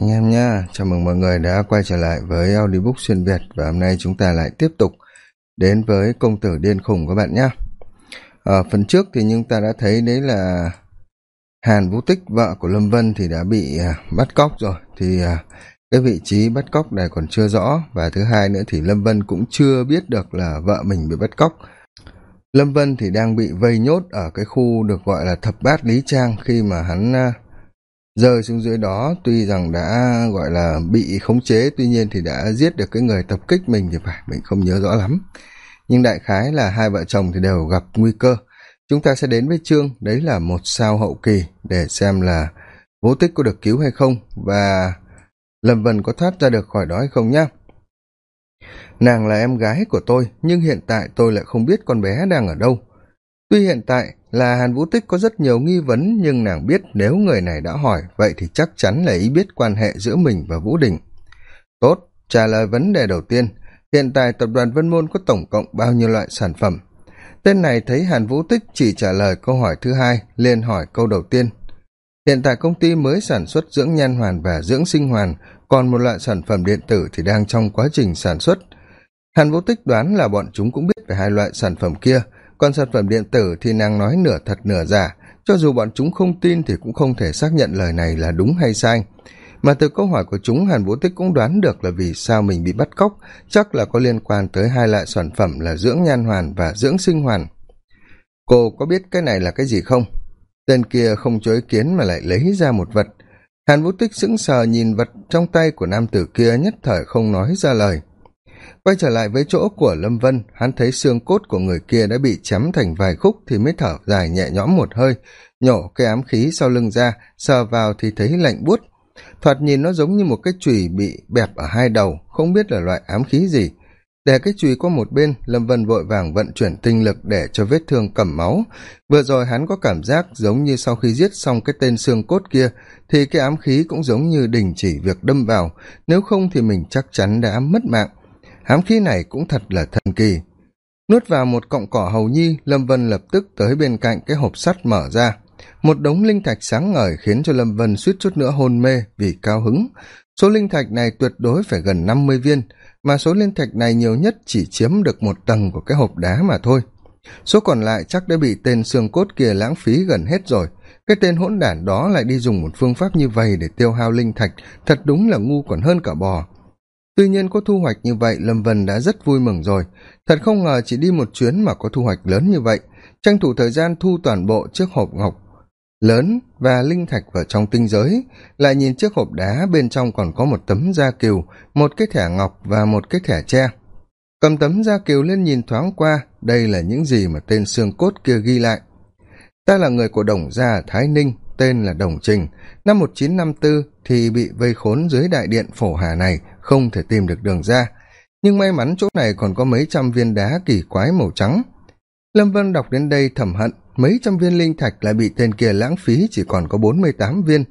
anh em nha chào mừng mọi người đã quay trở lại với audiobook xuyên việt và hôm nay chúng ta lại tiếp tục đến với công tử điên khùng các bạn nhé ở phần trước thì chúng ta đã thấy đấy là hàn vũ tích, vợ của lâm vân thì đã bị à, bắt cóc rồi. Thì à, cái vị trí bắt cóc này còn chưa rõ. Và thứ hai nữa thì lâm vân cũng chưa biết được là vợ mình bị bắt cóc. Lâm vân thì đang bị vây nhốt ở cái khu được gọi là thập bát lý trang khi mà hắn à, rơi xuống dưới đó, tuy rằng đã, gọi là, bị khống chế, tuy nhiên thì đã giết được cái người tập kích mình thì phải, mình không nhớ rõ lắm. Nhưng đại khái là hai vợ chồng thì đều gặp nguy cơ. Chúng ta sẽ đến với chương, đấy là một sao hậu kỳ để xem là vô tích có được cứu hay không. Và lâm vân có thoát ra được khỏi đó hay không nhá. Nàng là em gái của tôi, nhưng hiện tại tôi lại không biết con bé đang ở đâu. Tuy hiện tại là hàn vũ tích có rất nhiều nghi vấn, nhưng nàng biết nếu người này đã hỏi, vậy thì chắc chắn là ý biết quan hệ giữa mình và vũ đình. Tốt, trả lời vấn đề đầu tiên. Hiện tại tập đoàn vân môn có tổng cộng bao nhiêu loại sản phẩm? Tên này thấy hàn vũ tích chỉ trả lời câu hỏi thứ hai, liền hỏi câu đầu tiên. Hiện tại công ty mới sản xuất dưỡng nhan hoàn và dưỡng sinh hoàn, còn một loại sản phẩm điện tử thì đang trong quá trình sản xuất. Hàn vũ tích đoán là bọn chúng cũng biết về hai loại sản phẩm kia còn sản phẩm điện tử thì nàng nói nửa thật nửa giả. Cho dù bọn chúng không tin thì cũng không thể xác nhận lời này là đúng hay sai. Mà từ câu hỏi của chúng, hàn vũ tích cũng đoán được là vì sao mình bị bắt cóc. Chắc là có liên quan tới hai loại sản phẩm là dưỡng nhan hoàn và dưỡng sinh hoàn. Cô có biết cái này là cái gì không? Tên kia không cho ý kiến mà lại lấy ra một vật. Hàn vũ tích sững sờ nhìn vật trong tay của nam tử kia, nhất thời không nói ra lời quay trở lại với chỗ của lâm vân, hắn thấy xương cốt của người kia đã bị chém thành vài khúc thì mới thở dài nhẹ nhõm một hơi, nhổ cái ám khí sau lưng ra, sờ vào thì thấy lạnh buốt. Thoạt nhìn nó giống như một cái chùy bị bẹp ở hai đầu, không biết là loại ám khí gì. Để cái chùy qua một bên, lâm vân vội vàng vận chuyển tinh lực để cho vết thương cầm máu. Vừa rồi hắn có cảm giác giống như sau khi giết xong cái tên xương cốt kia, thì cái ám khí cũng giống như đình chỉ việc đâm vào. Nếu không thì mình chắc chắn đã mất mạng ám khí này cũng thật là thần kỳ. Nuốt vào một cọng cỏ hầu nhi, lâm vân lập tức tới bên cạnh cái hộp sắt mở ra. Một đống linh thạch sáng ngời khiến cho lâm vân suýt chút nữa hôn mê vì cao hứng. Số linh thạch này tuyệt đối phải gần năm mươi viên, mà số linh thạch này nhiều nhất chỉ chiếm được một tầng của cái hộp đá mà thôi. Số còn lại chắc đã bị tên xương cốt kia lãng phí gần hết rồi. Cái tên hỗn đản đó lại đi dùng một phương pháp như vậy để tiêu hao linh thạch, thật đúng là ngu còn hơn cả bò tuy nhiên có thu hoạch như vậy, lâm vân đã rất vui mừng rồi. Thật không ngờ chỉ đi một chuyến mà có thu hoạch lớn như vậy. Tranh thủ thời gian thu toàn bộ chiếc hộp ngọc lớn và linh thạch vào trong tinh giới. Lại nhìn chiếc hộp đá bên trong còn có một tấm da kiều, một cái thẻ ngọc và một cái thẻ tre. Cầm tấm da kiều lên nhìn thoáng qua, đây là những gì mà tên xương cốt kia ghi lại. Ta là người của đồng gia ở thái ninh, tên là đồng trình. Năm một chín năm tư thì bị vây khốn dưới đại điện phổ hà này không thể tìm được đường ra, nhưng may mắn chỗ này còn có mấy trăm viên đá kỳ quái màu trắng. Lâm vân đọc đến đây thầm hận, mấy trăm viên linh thạch lại bị tên kia lãng phí chỉ còn có bốn mươi tám viên.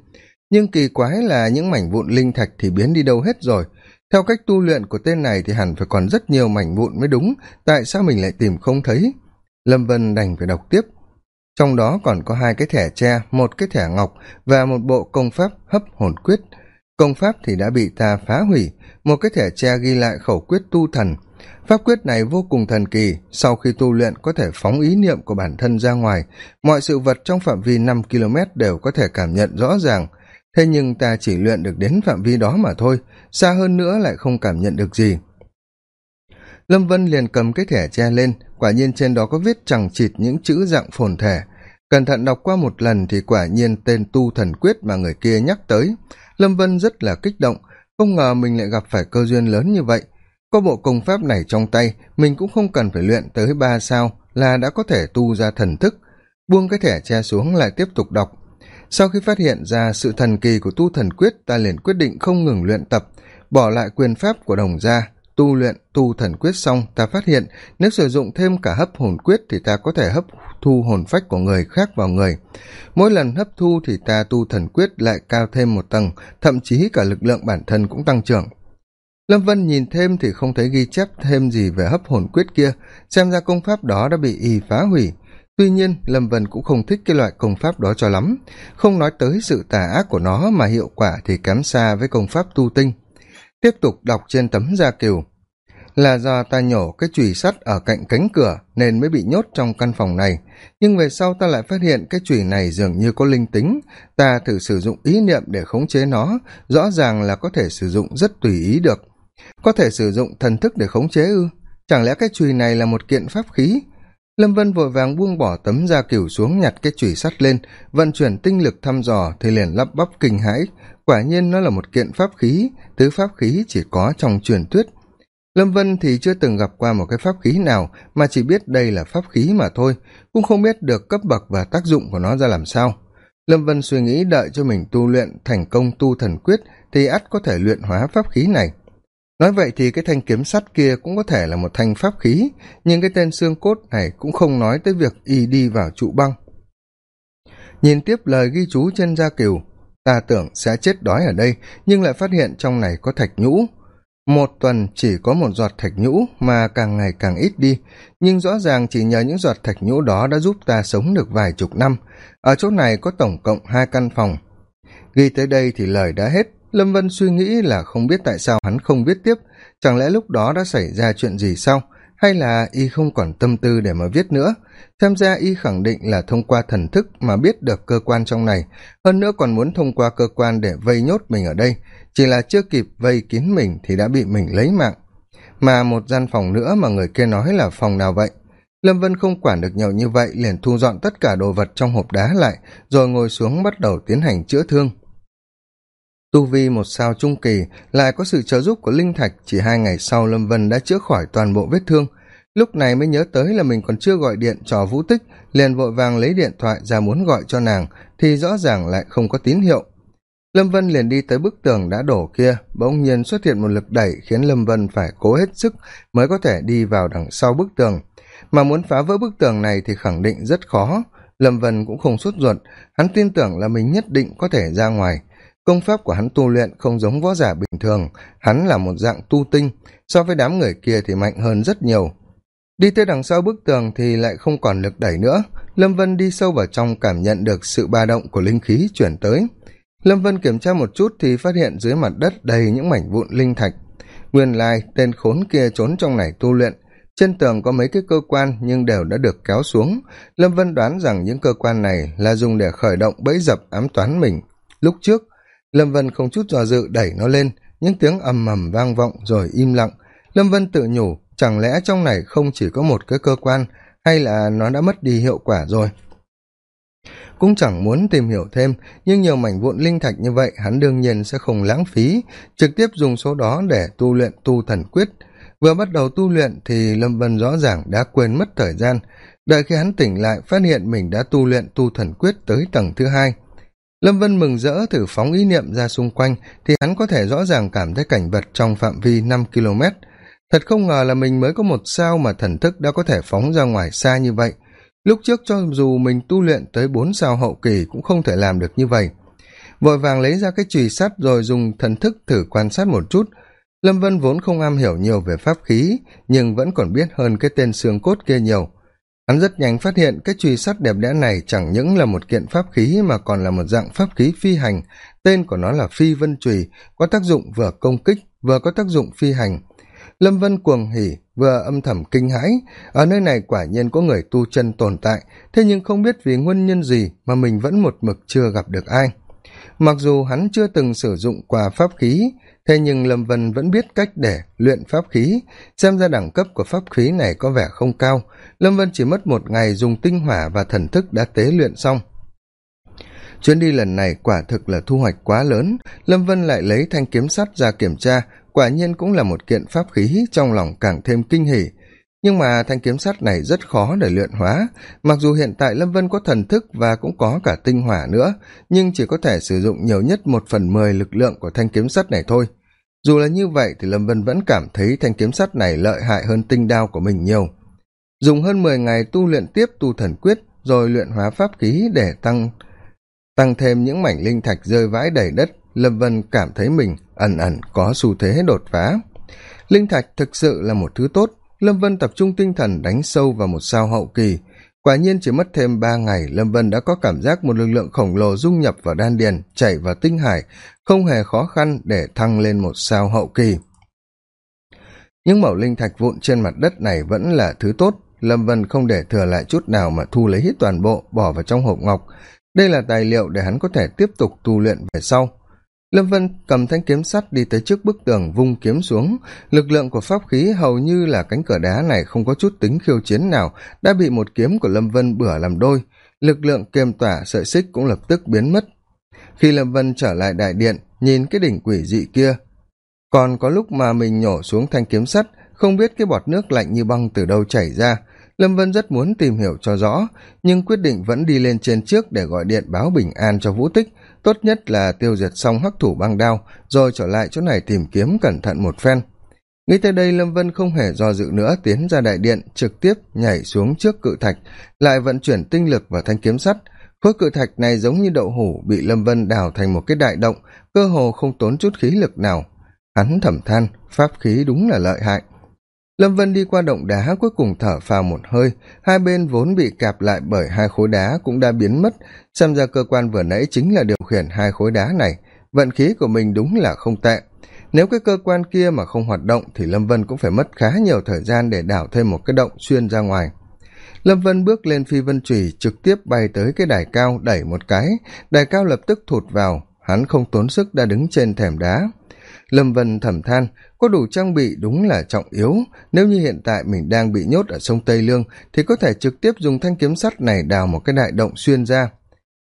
Nhưng kỳ quái là những mảnh vụn linh thạch thì biến đi đâu hết rồi. Theo cách tu luyện của tên này thì hẳn phải còn rất nhiều mảnh vụn mới đúng, tại sao mình lại tìm không thấy? Lâm vân đành phải đọc tiếp. Trong đó còn có hai cái thẻ tre, một cái thẻ ngọc và một bộ công pháp hấp hồn quyết công pháp thì đã bị ta phá hủy, một cái thẻ tre ghi lại khẩu quyết tu thần. Pháp quyết này vô cùng thần kỳ, sau khi tu luyện có thể phóng ý niệm của bản thân ra ngoài, mọi sự vật trong phạm vi năm km đều có thể cảm nhận rõ ràng. Thế nhưng ta chỉ luyện được đến phạm vi đó mà thôi, xa hơn nữa lại không cảm nhận được gì. Lâm vân liền cầm cái thẻ tre lên, quả nhiên trên đó có viết chẳng chịt những chữ dạng phồn thể cẩn thận đọc qua một lần thì quả nhiên tên tu thần quyết mà người kia nhắc tới lâm vân rất là kích động, không ngờ mình lại gặp phải cơ duyên lớn như vậy. Có bộ công pháp này trong tay, mình cũng không cần phải luyện tới ba sao là đã có thể tu ra thần thức. Buông cái thẻ che xuống lại tiếp tục đọc. Sau khi phát hiện ra sự thần kỳ của tu thần quyết, ta liền quyết định không ngừng luyện tập, bỏ lại quyền pháp của đồng gia. Tu luyện tu thần quyết xong, ta phát hiện nếu sử dụng thêm cả hấp hồn quyết thì ta có thể hấp thu hồn phách của người khác vào người. Mỗi lần hấp thu thì ta tu thần quyết lại cao thêm một tầng, thậm chí cả lực lượng bản thân cũng tăng trưởng. Lâm vân nhìn thêm thì không thấy ghi chép thêm gì về hấp hồn quyết kia, xem ra công pháp đó đã bị y phá hủy. Tuy nhiên, lâm vân cũng không thích cái loại công pháp đó cho lắm, không nói tới sự tà ác của nó mà hiệu quả thì kém xa với công pháp tu tinh. Tiếp tục đọc trên tấm da kiều là do ta nhổ cái chùy sắt ở cạnh cánh cửa nên mới bị nhốt trong căn phòng này. Nhưng về sau ta lại phát hiện cái chùy này dường như có linh tính. Ta thử sử dụng ý niệm để khống chế nó. Rõ ràng là có thể sử dụng rất tùy ý được. Có thể sử dụng thần thức để khống chế ư? Chẳng lẽ cái chùy này là một kiện pháp khí? Lâm vân vội vàng buông bỏ tấm da cừu xuống nhặt cái chùy sắt lên. Vận chuyển tinh lực thăm dò thì liền lắp bắp kinh hãi. Quả nhiên nó là một kiện pháp khí. Thứ pháp khí chỉ có trong truyền thuyết lâm vân thì chưa từng gặp qua một cái pháp khí nào, mà chỉ biết đây là pháp khí mà thôi, cũng không biết được cấp bậc và tác dụng của nó ra làm sao. Lâm vân suy nghĩ đợi cho mình tu luyện thành công tu thần quyết thì ắt có thể luyện hóa pháp khí này. Nói vậy thì cái thanh kiếm sắt kia cũng có thể là một thanh pháp khí, nhưng cái tên xương cốt này cũng không nói tới việc y đi vào trụ băng. Nhìn tiếp lời ghi chú trên da kiều, ta tưởng sẽ chết đói ở đây, nhưng lại phát hiện trong này có thạch nhũ một tuần chỉ có một giọt thạch nhũ mà càng ngày càng ít đi. Nhưng rõ ràng chỉ nhờ những giọt thạch nhũ đó đã giúp ta sống được vài chục năm. Ở chỗ này có tổng cộng hai căn phòng. Ghi tới đây thì lời đã hết. Lâm vân suy nghĩ là không biết tại sao hắn không viết tiếp. Chẳng lẽ lúc đó đã xảy ra chuyện gì sau? Hay là y không còn tâm tư để mà viết nữa? Tham gia y khẳng định là thông qua thần thức mà biết được cơ quan trong này. Hơn nữa còn muốn thông qua cơ quan để vây nhốt mình ở đây chỉ là chưa kịp vây kín mình thì đã bị mình lấy mạng. Mà một gian phòng nữa mà người kia nói là phòng nào vậy? Lâm vân không quản được nhiều như vậy, liền thu dọn tất cả đồ vật trong hộp đá lại, rồi ngồi xuống bắt đầu tiến hành chữa thương. Tu vi một sao trung kỳ, lại có sự trợ giúp của linh thạch, chỉ hai ngày sau lâm vân đã chữa khỏi toàn bộ vết thương. Lúc này mới nhớ tới là mình còn chưa gọi điện cho vũ tích, liền vội vàng lấy điện thoại ra muốn gọi cho nàng, thì rõ ràng lại không có tín hiệu lâm vân liền đi tới bức tường đã đổ kia, bỗng nhiên xuất hiện một lực đẩy khiến lâm vân phải cố hết sức mới có thể đi vào đằng sau bức tường. Mà muốn phá vỡ bức tường này thì khẳng định rất khó. Lâm vân cũng không sốt ruột, hắn tin tưởng là mình nhất định có thể ra ngoài. Công pháp của hắn tu luyện không giống võ giả bình thường, hắn là một dạng tu tinh, so với đám người kia thì mạnh hơn rất nhiều. Đi tới đằng sau bức tường thì lại không còn lực đẩy nữa. Lâm vân đi sâu vào trong cảm nhận được sự ba động của linh khí chuyển tới lâm vân kiểm tra một chút thì phát hiện dưới mặt đất đầy những mảnh vụn linh thạch. Nguyên lai, tên khốn kia trốn trong này tu luyện. Trên tường có mấy cái cơ quan nhưng đều đã được kéo xuống. Lâm vân đoán rằng những cơ quan này là dùng để khởi động bẫy dập ám toán mình. Lúc trước, lâm vân không chút dò dự đẩy nó lên, những tiếng ầm ầm vang vọng rồi im lặng. Lâm vân tự nhủ, chẳng lẽ trong này không chỉ có một cái cơ quan, hay là nó đã mất đi hiệu quả rồi? Cũng chẳng muốn tìm hiểu thêm, nhưng nhiều mảnh vụn linh thạch như vậy, hắn đương nhiên sẽ không lãng phí, trực tiếp dùng số đó để tu luyện tu thần quyết. Vừa bắt đầu tu luyện thì lâm vân rõ ràng đã quên mất thời gian. Đợi khi hắn tỉnh lại, phát hiện mình đã tu luyện tu thần quyết tới tầng thứ hai. Lâm vân mừng rỡ thử phóng ý niệm ra xung quanh, thì hắn có thể rõ ràng cảm thấy cảnh vật trong phạm vi năm km thật không ngờ là mình mới có một sao mà thần thức đã có thể phóng ra ngoài xa như vậy lúc trước cho dù mình tu luyện tới bốn sao hậu kỳ cũng không thể làm được như vậy. Vội vàng lấy ra cái chùy sắt rồi dùng thần thức thử quan sát một chút. Lâm vân vốn không am hiểu nhiều về pháp khí, nhưng vẫn còn biết hơn cái tên xương cốt kia nhiều. Hắn rất nhanh phát hiện cái chùy sắt đẹp đẽ này chẳng những là một kiện pháp khí mà còn là một dạng pháp khí phi hành. Tên của nó là phi vân chùy, có tác dụng vừa công kích, vừa có tác dụng phi hành. Lâm vân cuồng hỉ vừa âm thầm kinh hãi, ở nơi này quả nhiên có người tu chân tồn tại, thế nhưng không biết vì nguyên nhân gì mà mình vẫn một mực chưa gặp được ai. Mặc dù hắn chưa từng sử dụng quà pháp khí, thế nhưng lâm vân vẫn biết cách để luyện pháp khí, xem ra đẳng cấp của pháp khí này có vẻ không cao. Lâm vân chỉ mất một ngày dùng tinh hỏa và thần thức đã tế luyện xong. Chuyến đi lần này quả thực là thu hoạch quá lớn. Lâm vân lại lấy thanh kiếm sắt ra kiểm tra quả nhiên cũng là một kiện pháp khí trong lòng càng thêm kinh hỉ. Nhưng mà thanh kiếm sắt này rất khó để luyện hóa. Mặc dù hiện tại lâm vân có thần thức và cũng có cả tinh hỏa nữa, nhưng chỉ có thể sử dụng nhiều nhất một phần mười lực lượng của thanh kiếm sắt này thôi. Dù là như vậy thì lâm vân vẫn cảm thấy thanh kiếm sắt này lợi hại hơn tinh đao của mình nhiều. Dùng hơn mười ngày tu luyện tiếp tu thần quyết, rồi luyện hóa pháp khí để tăng tăng thêm những mảnh linh thạch rơi vãi đầy đất lâm vân cảm thấy mình ẩn ẩn có xu thế đột phá. Linh thạch thực sự là một thứ tốt. Lâm vân tập trung tinh thần đánh sâu vào một sao hậu kỳ. Quả nhiên chỉ mất thêm ba ngày, lâm vân đã có cảm giác một lực lượng khổng lồ dung nhập vào đan điền chảy vào tinh hải, không hề khó khăn để thăng lên một sao hậu kỳ. Những mẩu linh thạch vụn trên mặt đất này vẫn là thứ tốt. Lâm vân không để thừa lại chút nào mà thu lấy hết toàn bộ, bỏ vào trong hộp ngọc. Đây là tài liệu để hắn có thể tiếp tục tu luyện về sau lâm vân cầm thanh kiếm sắt đi tới trước bức tường vung kiếm xuống. Lực lượng của pháp khí hầu như là cánh cửa đá này không có chút tính khiêu chiến nào, đã bị một kiếm của lâm vân bửa làm đôi. Lực lượng kiềm tỏa sợi xích cũng lập tức biến mất. Khi lâm vân trở lại đại điện, nhìn cái đỉnh quỷ dị kia, còn có lúc mà mình nhổ xuống thanh kiếm sắt, không biết cái bọt nước lạnh như băng từ đâu chảy ra. Lâm vân rất muốn tìm hiểu cho rõ, nhưng quyết định vẫn đi lên trên trước để gọi điện báo bình an cho vũ tích tốt nhất là tiêu diệt xong hắc thủ băng đao, rồi trở lại chỗ này tìm kiếm cẩn thận một phen. Nghĩ tới đây, lâm vân không hề do dự nữa, tiến ra đại điện, trực tiếp nhảy xuống trước cự thạch, lại vận chuyển tinh lực vào thanh kiếm sắt. Khối cự thạch này giống như đậu hủ bị lâm vân đào thành một cái đại động, cơ hồ không tốn chút khí lực nào. Hắn thẩm than, pháp khí đúng là lợi hại lâm vân đi qua động đá, cuối cùng thở phào một hơi. Hai bên vốn bị cạp lại bởi hai khối đá cũng đã biến mất. Xem ra cơ quan vừa nãy chính là điều khiển hai khối đá này. Vận khí của mình đúng là không tệ. Nếu cái cơ quan kia mà không hoạt động thì lâm vân cũng phải mất khá nhiều thời gian để đảo thêm một cái động xuyên ra ngoài. Lâm vân bước lên phi vân trùy, trực tiếp bay tới cái đài cao, đẩy một cái. Đài cao lập tức thụt vào. Hắn không tốn sức đã đứng trên thềm đá lâm vân thầm than, có đủ trang bị đúng là trọng yếu. Nếu như hiện tại mình đang bị nhốt ở sông tây lương, thì có thể trực tiếp dùng thanh kiếm sắt này đào một cái đại động xuyên ra.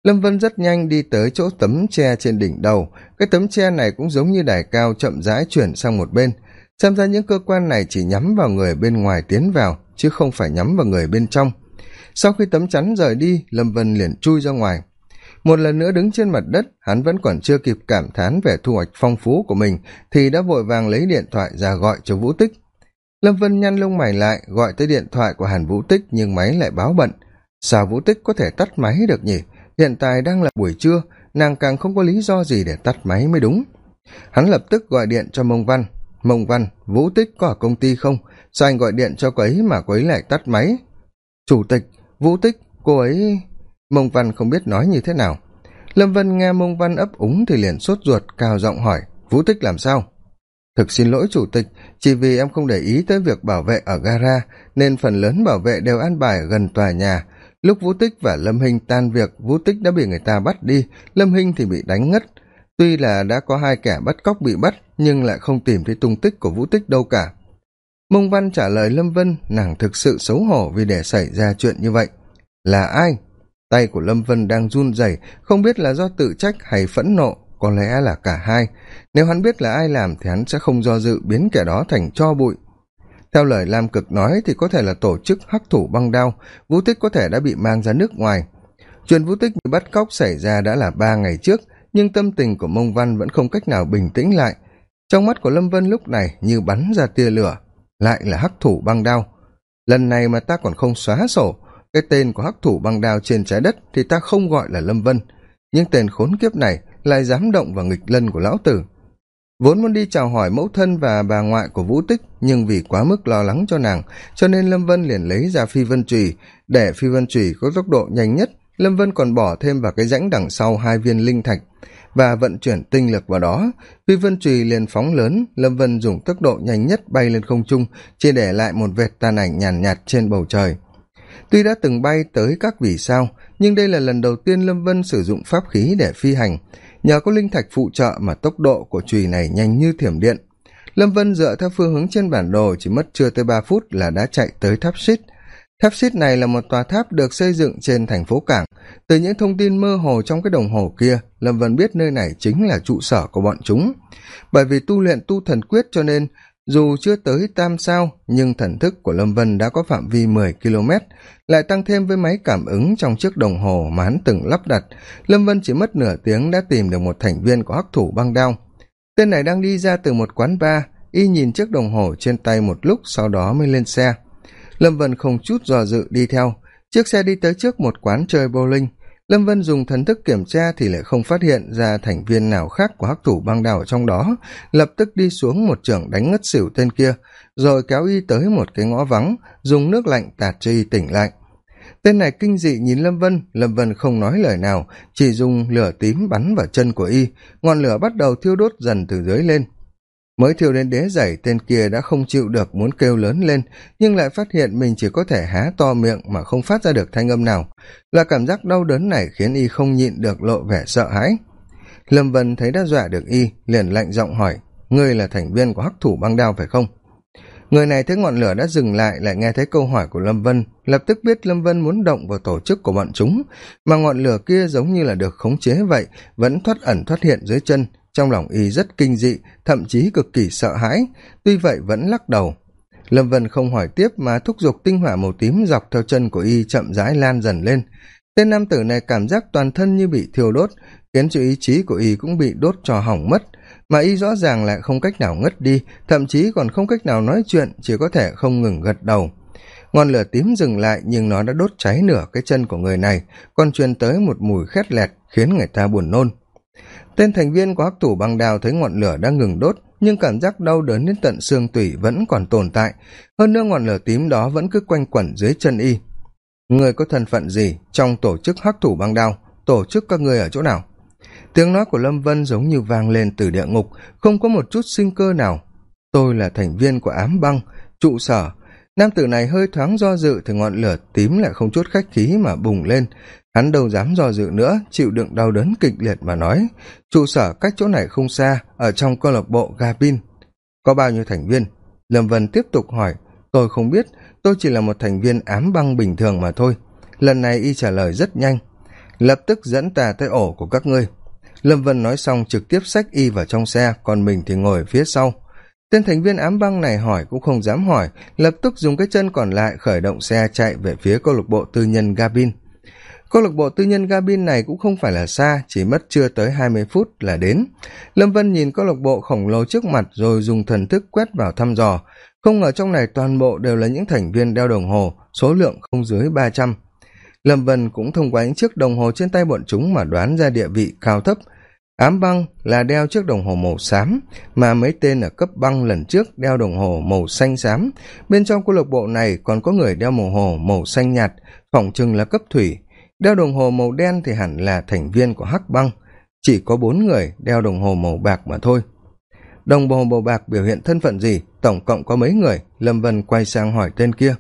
Lâm vân rất nhanh đi tới chỗ tấm tre trên đỉnh đầu. Cái tấm tre này cũng giống như đài cao chậm rãi chuyển sang một bên. Xem ra những cơ quan này chỉ nhắm vào người bên ngoài tiến vào, chứ không phải nhắm vào người bên trong. Sau khi tấm chắn rời đi, lâm vân liền chui ra ngoài một lần nữa đứng trên mặt đất, hắn vẫn còn chưa kịp cảm thán về thu hoạch phong phú của mình, thì đã vội vàng lấy điện thoại ra gọi cho vũ tích. Lâm vân nhăn lông mày lại, gọi tới điện thoại của hàn vũ tích, nhưng máy lại báo bận. Sao vũ tích có thể tắt máy được nhỉ? Hiện tại đang là buổi trưa, nàng càng không có lý do gì để tắt máy mới đúng. Hắn lập tức gọi điện cho mông văn. Mông văn, vũ tích có ở công ty không? Sao anh gọi điện cho cô ấy mà cô ấy lại tắt máy? Chủ tịch, vũ tích, cô ấy mông văn không biết nói như thế nào. Lâm vân nghe mông văn ấp úng thì liền sốt ruột, cao giọng hỏi, vũ tích làm sao? Thực xin lỗi chủ tịch, chỉ vì em không để ý tới việc bảo vệ ở gara, nên phần lớn bảo vệ đều an bài gần tòa nhà. Lúc vũ tích và lâm hinh tan việc, vũ tích đã bị người ta bắt đi, lâm hinh thì bị đánh ngất. Tuy là đã có hai kẻ bắt cóc bị bắt, nhưng lại không tìm thấy tung tích của vũ tích đâu cả. Mông văn trả lời lâm vân, nàng thực sự xấu hổ vì để xảy ra chuyện như vậy. Là ai? Tay của lâm vân đang run rẩy, không biết là do tự trách hay phẫn nộ, có lẽ là cả hai. Nếu hắn biết là ai làm thì hắn sẽ không do dự biến kẻ đó thành cho bụi. Theo lời lam cực nói thì có thể là tổ chức hắc thủ băng đao, vũ tích có thể đã bị mang ra nước ngoài. Chuyện vũ tích bị bắt cóc xảy ra đã là ba ngày trước, nhưng tâm tình của mông văn vẫn không cách nào bình tĩnh lại. Trong mắt của lâm vân lúc này như bắn ra tia lửa, lại là hắc thủ băng đao. Lần này mà ta còn không xóa sổ cái tên của hắc thủ băng đao trên trái đất thì ta không gọi là lâm vân. Nhưng tên khốn kiếp này lại dám động vào nghịch lân của lão tử. Vốn muốn đi chào hỏi mẫu thân và bà ngoại của vũ tích nhưng vì quá mức lo lắng cho nàng cho nên lâm vân liền lấy ra phi vân trùy để phi vân trùy có tốc độ nhanh nhất lâm vân còn bỏ thêm vào cái rãnh đằng sau hai viên linh thạch và vận chuyển tinh lực vào đó. Phi vân trùy liền phóng lớn lâm vân dùng tốc độ nhanh nhất bay lên không trung chỉ để lại một vệt tàn ảnh nhàn nhạt, nhạt trên bầu trời tuy đã từng bay tới các vì sao, nhưng đây là lần đầu tiên lâm vân sử dụng pháp khí để phi hành. Nhờ có linh thạch phụ trợ mà tốc độ của chùy này nhanh như thiểm điện. Lâm vân dựa theo phương hướng trên bản đồ, chỉ mất chưa tới ba phút là đã chạy tới tháp xít tháp xít này là một tòa tháp được xây dựng trên thành phố cảng. Từ những thông tin mơ hồ trong cái đồng hồ kia, lâm vân biết nơi này chính là trụ sở của bọn chúng. Bởi vì tu luyện tu thần quyết cho nên dù chưa tới tam sao, nhưng thần thức của lâm vân đã có phạm vi mười km, lại tăng thêm với máy cảm ứng trong chiếc đồng hồ mà hắn từng lắp đặt. Lâm vân chỉ mất nửa tiếng đã tìm được một thành viên của hắc thủ băng đao. Tên này đang đi ra từ một quán bar, y nhìn chiếc đồng hồ trên tay một lúc sau đó mới lên xe. Lâm vân không chút dò dự đi theo. Chiếc xe đi tới trước một quán chơi bowling lâm vân dùng thần thức kiểm tra thì lại không phát hiện ra thành viên nào khác của hắc thủ băng đảo trong đó. Lập tức đi xuống một trưởng đánh ngất xỉu tên kia, rồi kéo y tới một cái ngõ vắng, dùng nước lạnh tạt cho y tỉnh lại. Tên này kinh dị nhìn lâm vân lâm vân không nói lời nào, chỉ dùng lửa tím bắn vào chân của y. Ngọn lửa bắt đầu thiêu đốt dần từ dưới lên mới thiêu đến đế dày tên kia đã không chịu được muốn kêu lớn lên, nhưng lại phát hiện mình chỉ có thể há to miệng mà không phát ra được thanh âm nào. Là cảm giác đau đớn này khiến y không nhịn được lộ vẻ sợ hãi. Lâm vân thấy đã dọa được y, liền lạnh giọng hỏi, ngươi là thành viên của hắc thủ băng đao phải không? Người này thấy ngọn lửa đã dừng lại lại nghe thấy câu hỏi của lâm vân, lập tức biết lâm vân muốn động vào tổ chức của bọn chúng, mà ngọn lửa kia giống như là được khống chế vậy, vẫn thoát ẩn thoát hiện dưới chân trong lòng y rất kinh dị, thậm chí cực kỳ sợ hãi, tuy vậy vẫn lắc đầu. Lâm vân không hỏi tiếp mà thúc giục tinh hỏa màu tím dọc theo chân của y chậm rãi lan dần lên. Tên nam tử này cảm giác toàn thân như bị thiêu đốt, khiến cho ý chí của y cũng bị đốt cho hỏng mất. Mà y rõ ràng lại không cách nào ngất đi, thậm chí còn không cách nào nói chuyện, chỉ có thể không ngừng gật đầu. Ngọn lửa tím dừng lại, nhưng nó đã đốt cháy nửa cái chân của người này, còn truyền tới một mùi khét lẹt, khiến người ta buồn nôn tên thành viên của hắc thủ băng đào thấy ngọn lửa đang ngừng đốt, nhưng cảm giác đau đớn đến tận xương tủy vẫn còn tồn tại. Hơn nữa ngọn lửa tím đó vẫn cứ quanh quẩn dưới chân y. Người có thân phận gì trong tổ chức hắc thủ băng đao? Tổ chức các người ở chỗ nào? Tiếng nói của lâm vân giống như vang lên từ địa ngục, không có một chút sinh cơ nào. Tôi là thành viên của ám băng, trụ sở. Nam tử này hơi thoáng do dự thì ngọn lửa tím lại không chút khách khí mà bùng lên hắn đâu dám do dự nữa, chịu đựng đau đớn kịch liệt mà nói. Trụ sở cách chỗ này không xa, ở trong câu lạc bộ gapin có bao nhiêu thành viên? Lâm vân tiếp tục hỏi. Tôi không biết, tôi chỉ là một thành viên ám băng bình thường mà thôi. Lần này y trả lời rất nhanh. Lập tức dẫn ta tới ổ của các ngươi. Lâm vân nói xong trực tiếp xách y vào trong xe, còn mình thì ngồi phía sau. Tên thành viên ám băng này hỏi cũng không dám hỏi, lập tức dùng cái chân còn lại khởi động xe chạy về phía câu lạc bộ tư nhân gabin câu lạc bộ tư nhân gabin này cũng không phải là xa, chỉ mất chưa tới hai mươi phút là đến. Lâm vân nhìn câu lạc bộ khổng lồ trước mặt rồi dùng thần thức quét vào thăm dò. Không ngờ trong này toàn bộ đều là những thành viên đeo đồng hồ, số lượng không dưới ba trăm. Lâm vân cũng thông qua những chiếc đồng hồ trên tay bọn chúng mà đoán ra địa vị cao thấp. Ám băng là đeo chiếc đồng hồ màu xám, mà mấy tên ở cấp băng lần trước đeo đồng hồ màu xanh xám. Bên trong câu lạc bộ này còn có người đeo màu hồ màu xanh nhạt, phỏng chừng là cấp thủy đeo đồng hồ màu đen thì hẳn là thành viên của hắc băng. Chỉ có bốn người đeo đồng hồ màu bạc mà thôi. Đồng hồ màu bạc biểu hiện thân phận gì? Tổng cộng có mấy người? Lâm vân quay sang hỏi tên kia.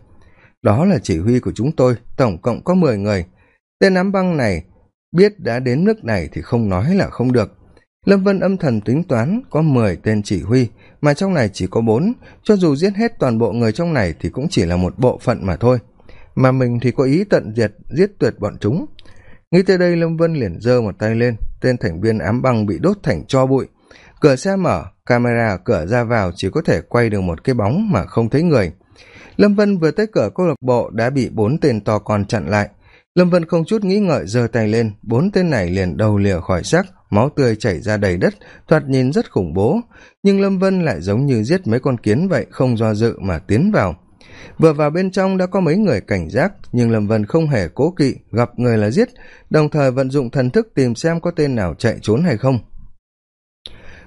Đó là chỉ huy của chúng tôi, tổng cộng có mười người. Tên ám băng này, biết đã đến nước này thì không nói là không được. Lâm vân âm thầm tính toán có mười tên chỉ huy, mà trong này chỉ có bốn. Cho dù giết hết toàn bộ người trong này thì cũng chỉ là một bộ phận mà thôi mà mình thì có ý tận diệt, giết tuyệt bọn chúng. Nghĩ tới đây, lâm vân liền giơ một tay lên. Tên thành viên ám băng bị đốt thành cho bụi. Cửa xe mở, camera cửa ra vào chỉ có thể quay được một cái bóng mà không thấy người. Lâm vân vừa tới cửa câu lạc bộ đã bị bốn tên to con chặn lại. Lâm vân không chút nghĩ ngợi giơ tay lên. Bốn tên này liền đầu lìa khỏi xác, máu tươi chảy ra đầy đất, thoạt nhìn rất khủng bố. Nhưng lâm vân lại giống như giết mấy con kiến vậy, không do dự mà tiến vào vừa vào bên trong đã có mấy người cảnh giác, nhưng lâm vân không hề cố kỵ, gặp người là giết, đồng thời vận dụng thần thức tìm xem có tên nào chạy trốn hay không.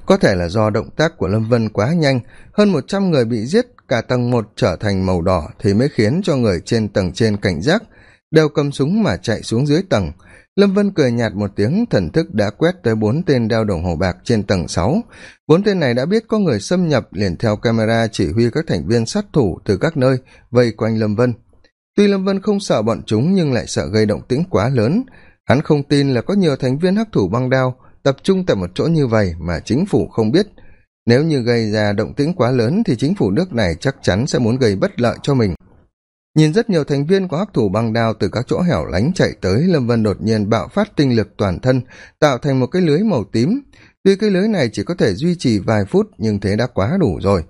Có thể là do động tác của lâm vân quá nhanh, hơn một trăm người bị giết, cả tầng một trở thành màu đỏ thì mới khiến cho người trên tầng trên cảnh giác, đều cầm súng mà chạy xuống dưới tầng lâm vân cười nhạt một tiếng, thần thức đã quét tới bốn tên đeo đồng hồ bạc trên tầng sáu. Bốn tên này đã biết có người xâm nhập, liền theo camera chỉ huy các thành viên sát thủ từ các nơi, vây quanh lâm vân. Tuy lâm vân không sợ bọn chúng, nhưng lại sợ gây động tĩnh quá lớn. Hắn không tin là có nhiều thành viên hắc thủ băng đao, tập trung tại một chỗ như vậy mà chính phủ không biết. Nếu như gây ra động tĩnh quá lớn thì chính phủ nước này chắc chắn sẽ muốn gây bất lợi cho mình nhìn rất nhiều thành viên của hắc thủ băng đao từ các chỗ hẻo lánh chạy tới, lâm vân đột nhiên bạo phát tinh lực toàn thân, tạo thành một cái lưới màu tím. Tuy cái lưới này chỉ có thể duy trì vài phút, nhưng thế đã quá đủ rồi.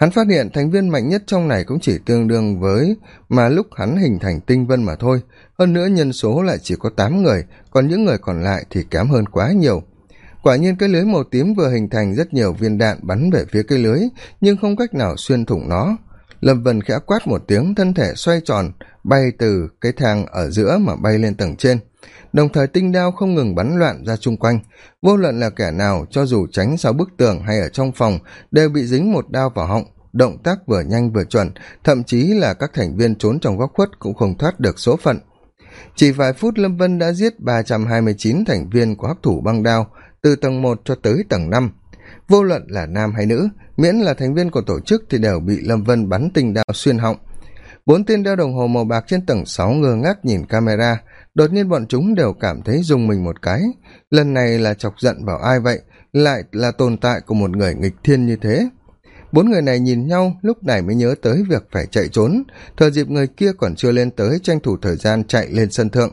Hắn phát hiện thành viên mạnh nhất trong này cũng chỉ tương đương với mà lúc hắn hình thành tinh vân mà thôi. Hơn nữa nhân số lại chỉ có tám người, còn những người còn lại thì kém hơn quá nhiều. Quả nhiên cái lưới màu tím vừa hình thành rất nhiều viên đạn bắn về phía cái lưới, nhưng không cách nào xuyên thủng nó lâm vân khẽ quát một tiếng, thân thể xoay tròn, bay từ cái thang ở giữa mà bay lên tầng trên. Đồng thời tinh đao không ngừng bắn loạn ra chung quanh. Vô luận là kẻ nào, cho dù tránh sau bức tường hay ở trong phòng, đều bị dính một đao vào họng. Động tác vừa nhanh vừa chuẩn, thậm chí là các thành viên trốn trong góc khuất cũng không thoát được số phận. Chỉ vài phút lâm vân đã giết ba trăm hai mươi chín thành viên của hắc thủ băng đao, từ tầng một cho tới tầng năm vô luận là nam hay nữ, miễn là thành viên của tổ chức thì đều bị lâm vân bắn tinh đao xuyên họng. Bốn tên đeo đồng hồ màu bạc trên tầng sáu ngơ ngác nhìn camera, đột nhiên bọn chúng đều cảm thấy dùng mình một cái. Lần này là chọc giận vào ai vậy, lại là tồn tại của một người nghịch thiên như thế. Bốn người này nhìn nhau, lúc này mới nhớ tới việc phải chạy trốn. Thời dịp người kia còn chưa lên tới tranh thủ thời gian chạy lên sân thượng.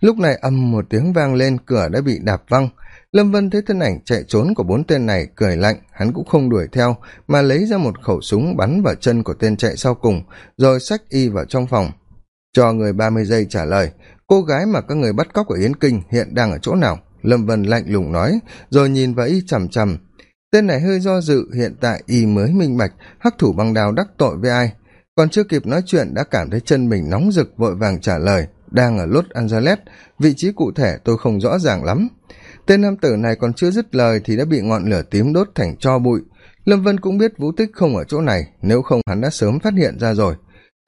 Lúc này âm một tiếng vang lên, cửa đã bị đạp văng lâm vân thấy thân ảnh chạy trốn của bốn tên này cười lạnh, hắn cũng không đuổi theo, mà lấy ra một khẩu súng bắn vào chân của tên chạy sau cùng, rồi xách y vào trong phòng. Cho người ba mươi giây trả lời, cô gái mà các người bắt cóc ở yến kinh hiện đang ở chỗ nào? Lâm vân lạnh lùng nói, rồi nhìn vào y chằm chằm. Tên này hơi do dự, hiện tại y mới minh bạch hắc thủ băng đào đắc tội với ai. Còn chưa kịp nói chuyện đã cảm thấy chân mình nóng rực, vội vàng trả lời, đang ở los angeles, vị trí cụ thể tôi không rõ ràng lắm tên nam tử này còn chưa dứt lời thì đã bị ngọn lửa tím đốt thành cho bụi. Lâm vân cũng biết vũ tích không ở chỗ này, nếu không hắn đã sớm phát hiện ra rồi.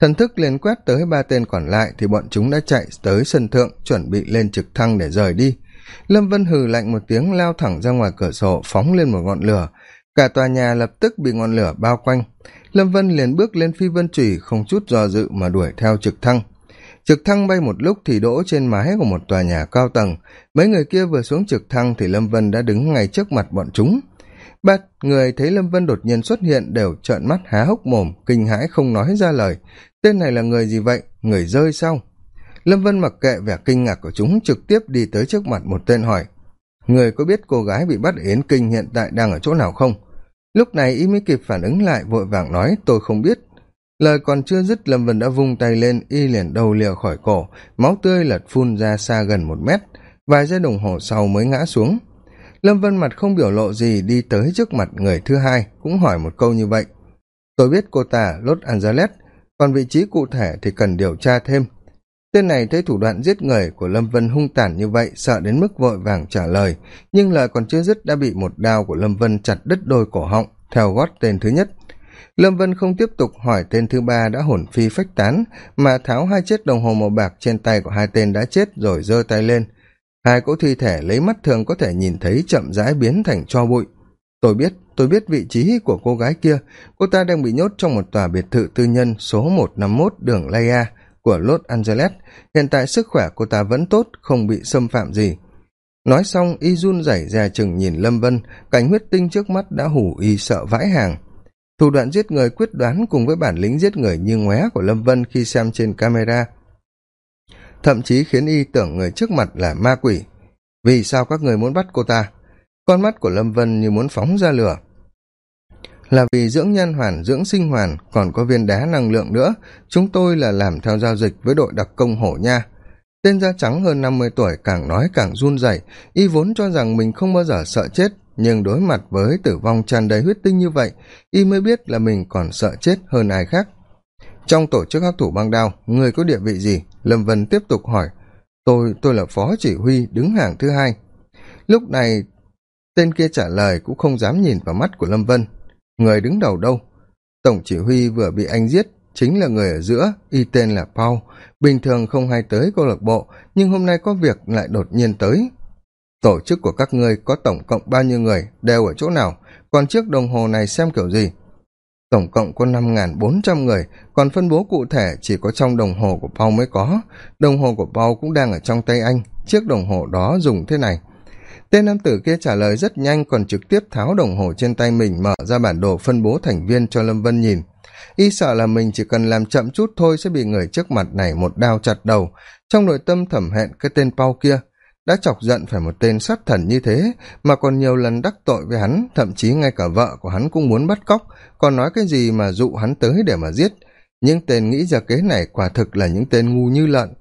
Thần thức liền quét tới ba tên còn lại thì bọn chúng đã chạy tới sân thượng, chuẩn bị lên trực thăng để rời đi. Lâm vân hừ lạnh một tiếng, lao thẳng ra ngoài cửa sổ, phóng lên một ngọn lửa. Cả tòa nhà lập tức bị ngọn lửa bao quanh. Lâm vân liền bước lên phi vân trùy không chút do dự mà đuổi theo trực thăng trực thăng bay một lúc thì đỗ trên mái của một tòa nhà cao tầng. Mấy người kia vừa xuống trực thăng thì lâm vân đã đứng ngay trước mặt bọn chúng. Ba người thấy lâm vân đột nhiên xuất hiện đều trợn mắt há hốc mồm, kinh hãi không nói ra lời. Tên này là người gì vậy? Người rơi sao? Lâm vân mặc kệ vẻ kinh ngạc của chúng, trực tiếp đi tới trước mặt một tên hỏi. Người có biết cô gái bị bắt yến kinh hiện tại đang ở chỗ nào không? Lúc này y mới kịp phản ứng lại, vội vàng nói, tôi không biết lời còn chưa dứt, lâm vân đã vung tay lên, y liền đầu lìa khỏi cổ, máu tươi lật phun ra xa gần một mét. Vài giây đồng hồ sau mới ngã xuống. Lâm vân mặt không biểu lộ gì, đi tới trước mặt người thứ hai, cũng hỏi một câu như vậy. Tôi biết cô ta lốt angeles, còn vị trí cụ thể thì cần điều tra thêm. Tên này thấy thủ đoạn giết người của lâm vân hung tàn như vậy, sợ đến mức vội vàng trả lời. Nhưng lời còn chưa dứt đã bị một đao của lâm vân chặt đứt đôi cổ họng, theo gót tên thứ nhất lâm vân không tiếp tục hỏi tên thứ ba đã hồn phi phách tán, mà tháo hai chiếc đồng hồ màu bạc trên tay của hai tên đã chết rồi giơ tay lên. Hai cỗ thi thể lấy mắt thường có thể nhìn thấy chậm rãi biến thành cho bụi. Tôi biết tôi biết vị trí của cô gái kia. Cô ta đang bị nhốt trong một tòa biệt thự tư nhân số một năm mốt đường laya của los angeles. Hiện tại sức khỏe cô ta vẫn tốt, không bị xâm phạm gì. Nói xong, y run rẩy ra chừng nhìn lâm vân, cảnh huyết tinh trước mắt đã hủ y sợ vãi hàng thủ đoạn giết người quyết đoán cùng với bản lĩnh giết người như ngóe của lâm vân khi xem trên camera. Thậm chí khiến y tưởng người trước mặt là ma quỷ. Vì sao các người muốn bắt cô ta? Con mắt của lâm vân như muốn phóng ra lửa. Là vì dưỡng nhân hoàn, dưỡng sinh hoàn, còn có viên đá năng lượng nữa, chúng tôi là làm theo giao dịch với đội đặc công hổ nha. Tên da trắng hơn năm mươi tuổi càng nói càng run rẩy, y vốn cho rằng mình không bao giờ sợ chết nhưng đối mặt với tử vong tràn đầy huyết tinh như vậy, y mới biết là mình còn sợ chết hơn ai khác. Trong tổ chức hắc thủ băng đao, người có địa vị gì? Lâm vân tiếp tục hỏi. Tôi tôi là phó chỉ huy đứng hàng thứ hai. Lúc này, tên kia trả lời cũng không dám nhìn vào mắt của lâm vân. Người đứng đầu đâu? Tổng chỉ huy vừa bị anh giết, chính là người ở giữa, y tên là paul. Bình thường không hay tới câu lạc bộ, nhưng hôm nay có việc lại đột nhiên tới tổ chức của các ngươi có tổng cộng bao nhiêu người, đều ở chỗ nào? Còn chiếc đồng hồ này xem kiểu gì? Tổng cộng có năm n g h n bốn trăm người, còn phân bố cụ thể chỉ có trong đồng hồ của paul mới có. Đồng hồ của paul cũng đang ở trong tay anh, chiếc đồng hồ đó dùng thế này. Tên nam tử kia trả lời rất nhanh, còn trực tiếp tháo đồng hồ trên tay mình mở ra bản đồ phân bố thành viên cho lâm vân nhìn. Y sợ là mình chỉ cần làm chậm chút thôi sẽ bị người trước mặt này một đao chặt đầu. Trong nội tâm thẩm hẹn cái tên pau kia đã chọc giận phải một tên sát thần như thế, mà còn nhiều lần đắc tội với hắn, thậm chí ngay cả vợ của hắn cũng muốn bắt cóc, còn nói cái gì mà dụ hắn tới để mà giết. Những tên nghĩ ra kế này quả thực là những tên ngu như lợn.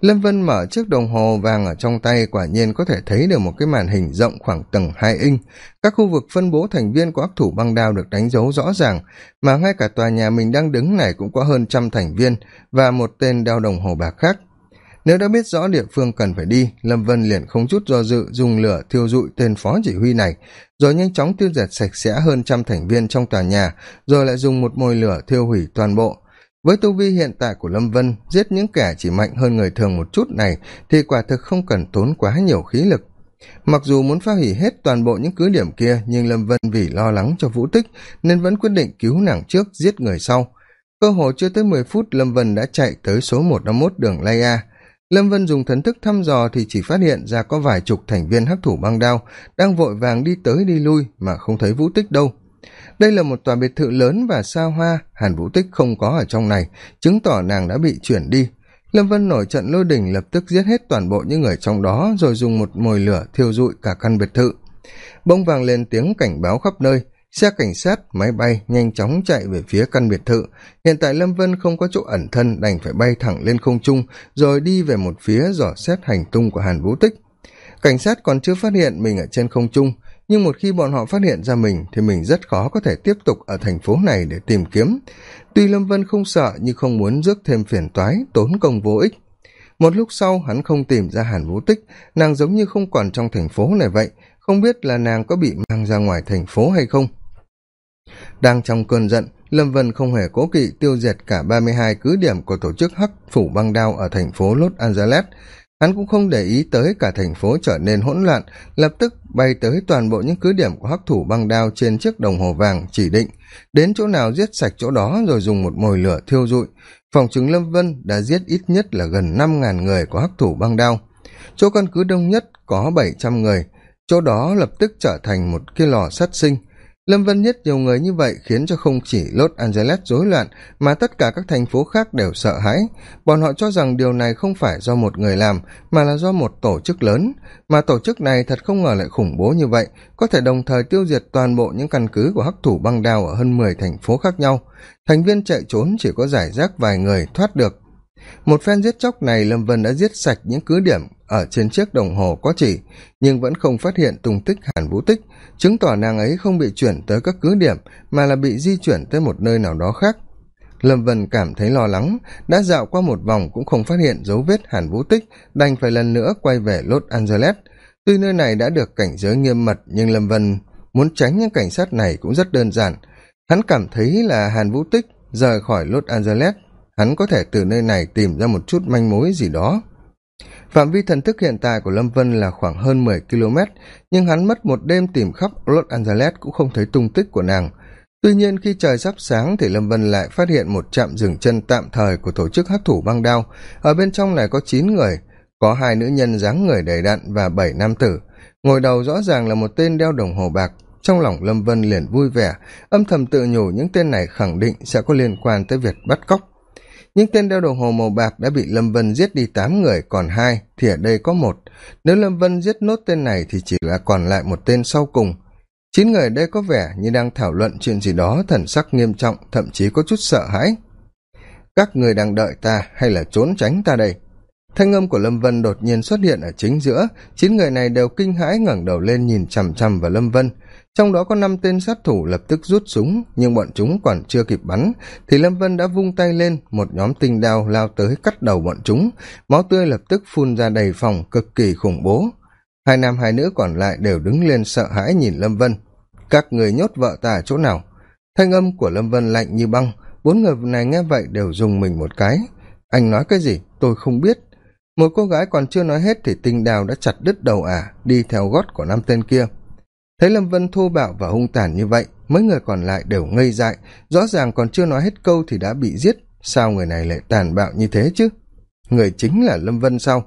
Lâm vân mở chiếc đồng hồ vàng ở trong tay, quả nhiên có thể thấy được một cái màn hình rộng khoảng tầng hai inch. Các khu vực phân bố thành viên của ác thủ băng đao được đánh dấu rõ ràng, mà ngay cả tòa nhà mình đang đứng này cũng có hơn trăm thành viên và một tên đeo đồng hồ bạc khác nếu đã biết rõ địa phương cần phải đi, lâm vân liền không chút do dự dùng lửa thiêu dụi tên phó chỉ huy này, rồi nhanh chóng tiêu diệt sạch sẽ hơn trăm thành viên trong tòa nhà, rồi lại dùng một mồi lửa thiêu hủy toàn bộ. Với tu vi hiện tại của lâm vân, giết những kẻ chỉ mạnh hơn người thường một chút này thì quả thực không cần tốn quá nhiều khí lực. Mặc dù muốn phá hủy hết toàn bộ những cứ điểm kia, nhưng lâm vân vì lo lắng cho vũ tích nên vẫn quyết định cứu nàng trước, giết người sau. Cơ hồ chưa tới mười phút, lâm vân đã chạy tới số một năm mốt đường lay a lâm vân dùng thần thức thăm dò thì chỉ phát hiện ra có vài chục thành viên hắc thủ băng đao đang vội vàng đi tới đi lui mà không thấy vũ tích đâu. Đây là một tòa biệt thự lớn và xa hoa hàn vũ tích không có ở trong này, chứng tỏ nàng đã bị chuyển đi. Lâm vân nổi trận lôi đình lập tức giết hết toàn bộ những người trong đó rồi dùng một mồi lửa thiêu dụi cả căn biệt thự. Bông vàng lên tiếng cảnh báo khắp nơi xe cảnh sát, máy bay nhanh chóng chạy về phía căn biệt thự. Hiện tại lâm vân không có chỗ ẩn thân, đành phải bay thẳng lên không trung, rồi đi về một phía dò xét hành tung của hàn vũ tích. Cảnh sát còn chưa phát hiện mình ở trên không trung, nhưng một khi bọn họ phát hiện ra mình thì mình rất khó có thể tiếp tục ở thành phố này để tìm kiếm. Tuy lâm vân không sợ nhưng không muốn rước thêm phiền toái, tốn công vô ích. Một lúc sau, hắn không tìm ra hàn vũ tích. Nàng giống như không còn trong thành phố này vậy. Không biết là nàng có bị mang ra ngoài thành phố hay không đang trong cơn giận, lâm vân không hề cố kỵ tiêu diệt cả ba mươi hai cứ điểm của tổ chức hắc phủ băng đao ở thành phố los angeles. Hắn cũng không để ý tới cả thành phố trở nên hỗn loạn, lập tức bay tới toàn bộ những cứ điểm của hắc thủ băng đao trên chiếc đồng hồ vàng chỉ định. Đến chỗ nào giết sạch chỗ đó rồi dùng một mồi lửa thiêu rụi. Phòng chứng lâm vân đã giết ít nhất là gần năm ngàn người của hắc thủ băng đao. Chỗ căn cứ đông nhất có bảy trăm người, chỗ đó lập tức trở thành một cái lò sát sinh lâm vân nhất nhiều người như vậy khiến cho không chỉ los angeles rối loạn, mà tất cả các thành phố khác đều sợ hãi. Bọn họ cho rằng điều này không phải do một người làm, mà là do một tổ chức lớn. Mà tổ chức này thật không ngờ lại khủng bố như vậy, có thể đồng thời tiêu diệt toàn bộ những căn cứ của hắc thủ băng đao ở hơn mười thành phố khác nhau. Thành viên chạy trốn chỉ có giải rác vài người thoát được. Một phen giết chóc này lâm vân đã giết sạch những cứ điểm ở trên chiếc đồng hồ có chỉ, nhưng vẫn không phát hiện tung tích hàn vũ tích, chứng tỏ nàng ấy không bị chuyển tới các cứ điểm, mà là bị di chuyển tới một nơi nào đó khác. Lâm vân cảm thấy lo lắng, đã dạo qua một vòng cũng không phát hiện dấu vết hàn vũ tích, đành phải lần nữa quay về los angeles. Tuy nơi này đã được cảnh giới nghiêm mật, nhưng lâm vân muốn tránh những cảnh sát này cũng rất đơn giản. Hắn cảm thấy là hàn vũ tích rời khỏi los angeles, hắn có thể từ nơi này tìm ra một chút manh mối gì đó phạm vi thần thức hiện tại của lâm vân là khoảng hơn mười km nhưng hắn mất một đêm tìm khắp los angeles cũng không thấy tung tích của nàng. Tuy nhiên, khi trời sắp sáng thì lâm vân lại phát hiện một trạm dừng chân tạm thời của tổ chức hắc thủ băng đao. Ở bên trong này có chín người, có hai nữ nhân dáng người đầy đặn và bảy nam tử. Ngồi đầu rõ ràng là một tên đeo đồng hồ bạc. Trong lòng lâm vân liền vui vẻ, âm thầm tự nhủ những tên này khẳng định sẽ có liên quan tới việc bắt cóc những tên đeo đồng hồ màu bạc đã bị lâm vân giết đi tám người, còn hai thì ở đây có một. Nếu lâm vân giết nốt tên này thì chỉ là còn lại một tên sau cùng. Chín người đây có vẻ như đang thảo luận chuyện gì đó, thần sắc nghiêm trọng, thậm chí có chút sợ hãi. Các người đang đợi ta hay là trốn tránh ta đây? Thanh âm của lâm vân đột nhiên xuất hiện ở chính giữa. Chín người này đều kinh hãi, ngẩng đầu lên nhìn chằm chằm vào lâm vân trong đó có năm tên sát thủ lập tức rút súng nhưng bọn chúng còn chưa kịp bắn thì lâm vân đã vung tay lên một nhóm tinh đao lao tới cắt đầu bọn chúng. Máu tươi lập tức phun ra đầy phòng cực kỳ khủng bố. Hai nam hai nữ còn lại đều đứng lên sợ hãi nhìn lâm vân. Các người nhốt vợ ta ở chỗ nào? Thanh âm của lâm vân lạnh như băng. Bốn người này nghe vậy đều dùng mình một cái. Anh nói cái gì? Tôi không biết. Một cô gái còn chưa nói hết thì tinh Đào đã chặt đứt đầu ả à, đi theo gót của năm tên kia thấy lâm vân thô bạo và hung tàn như vậy, mấy người còn lại đều ngây dại. Rõ ràng còn chưa nói hết câu thì đã bị giết. Sao người này lại tàn bạo như thế chứ? Người chính là lâm vân sau.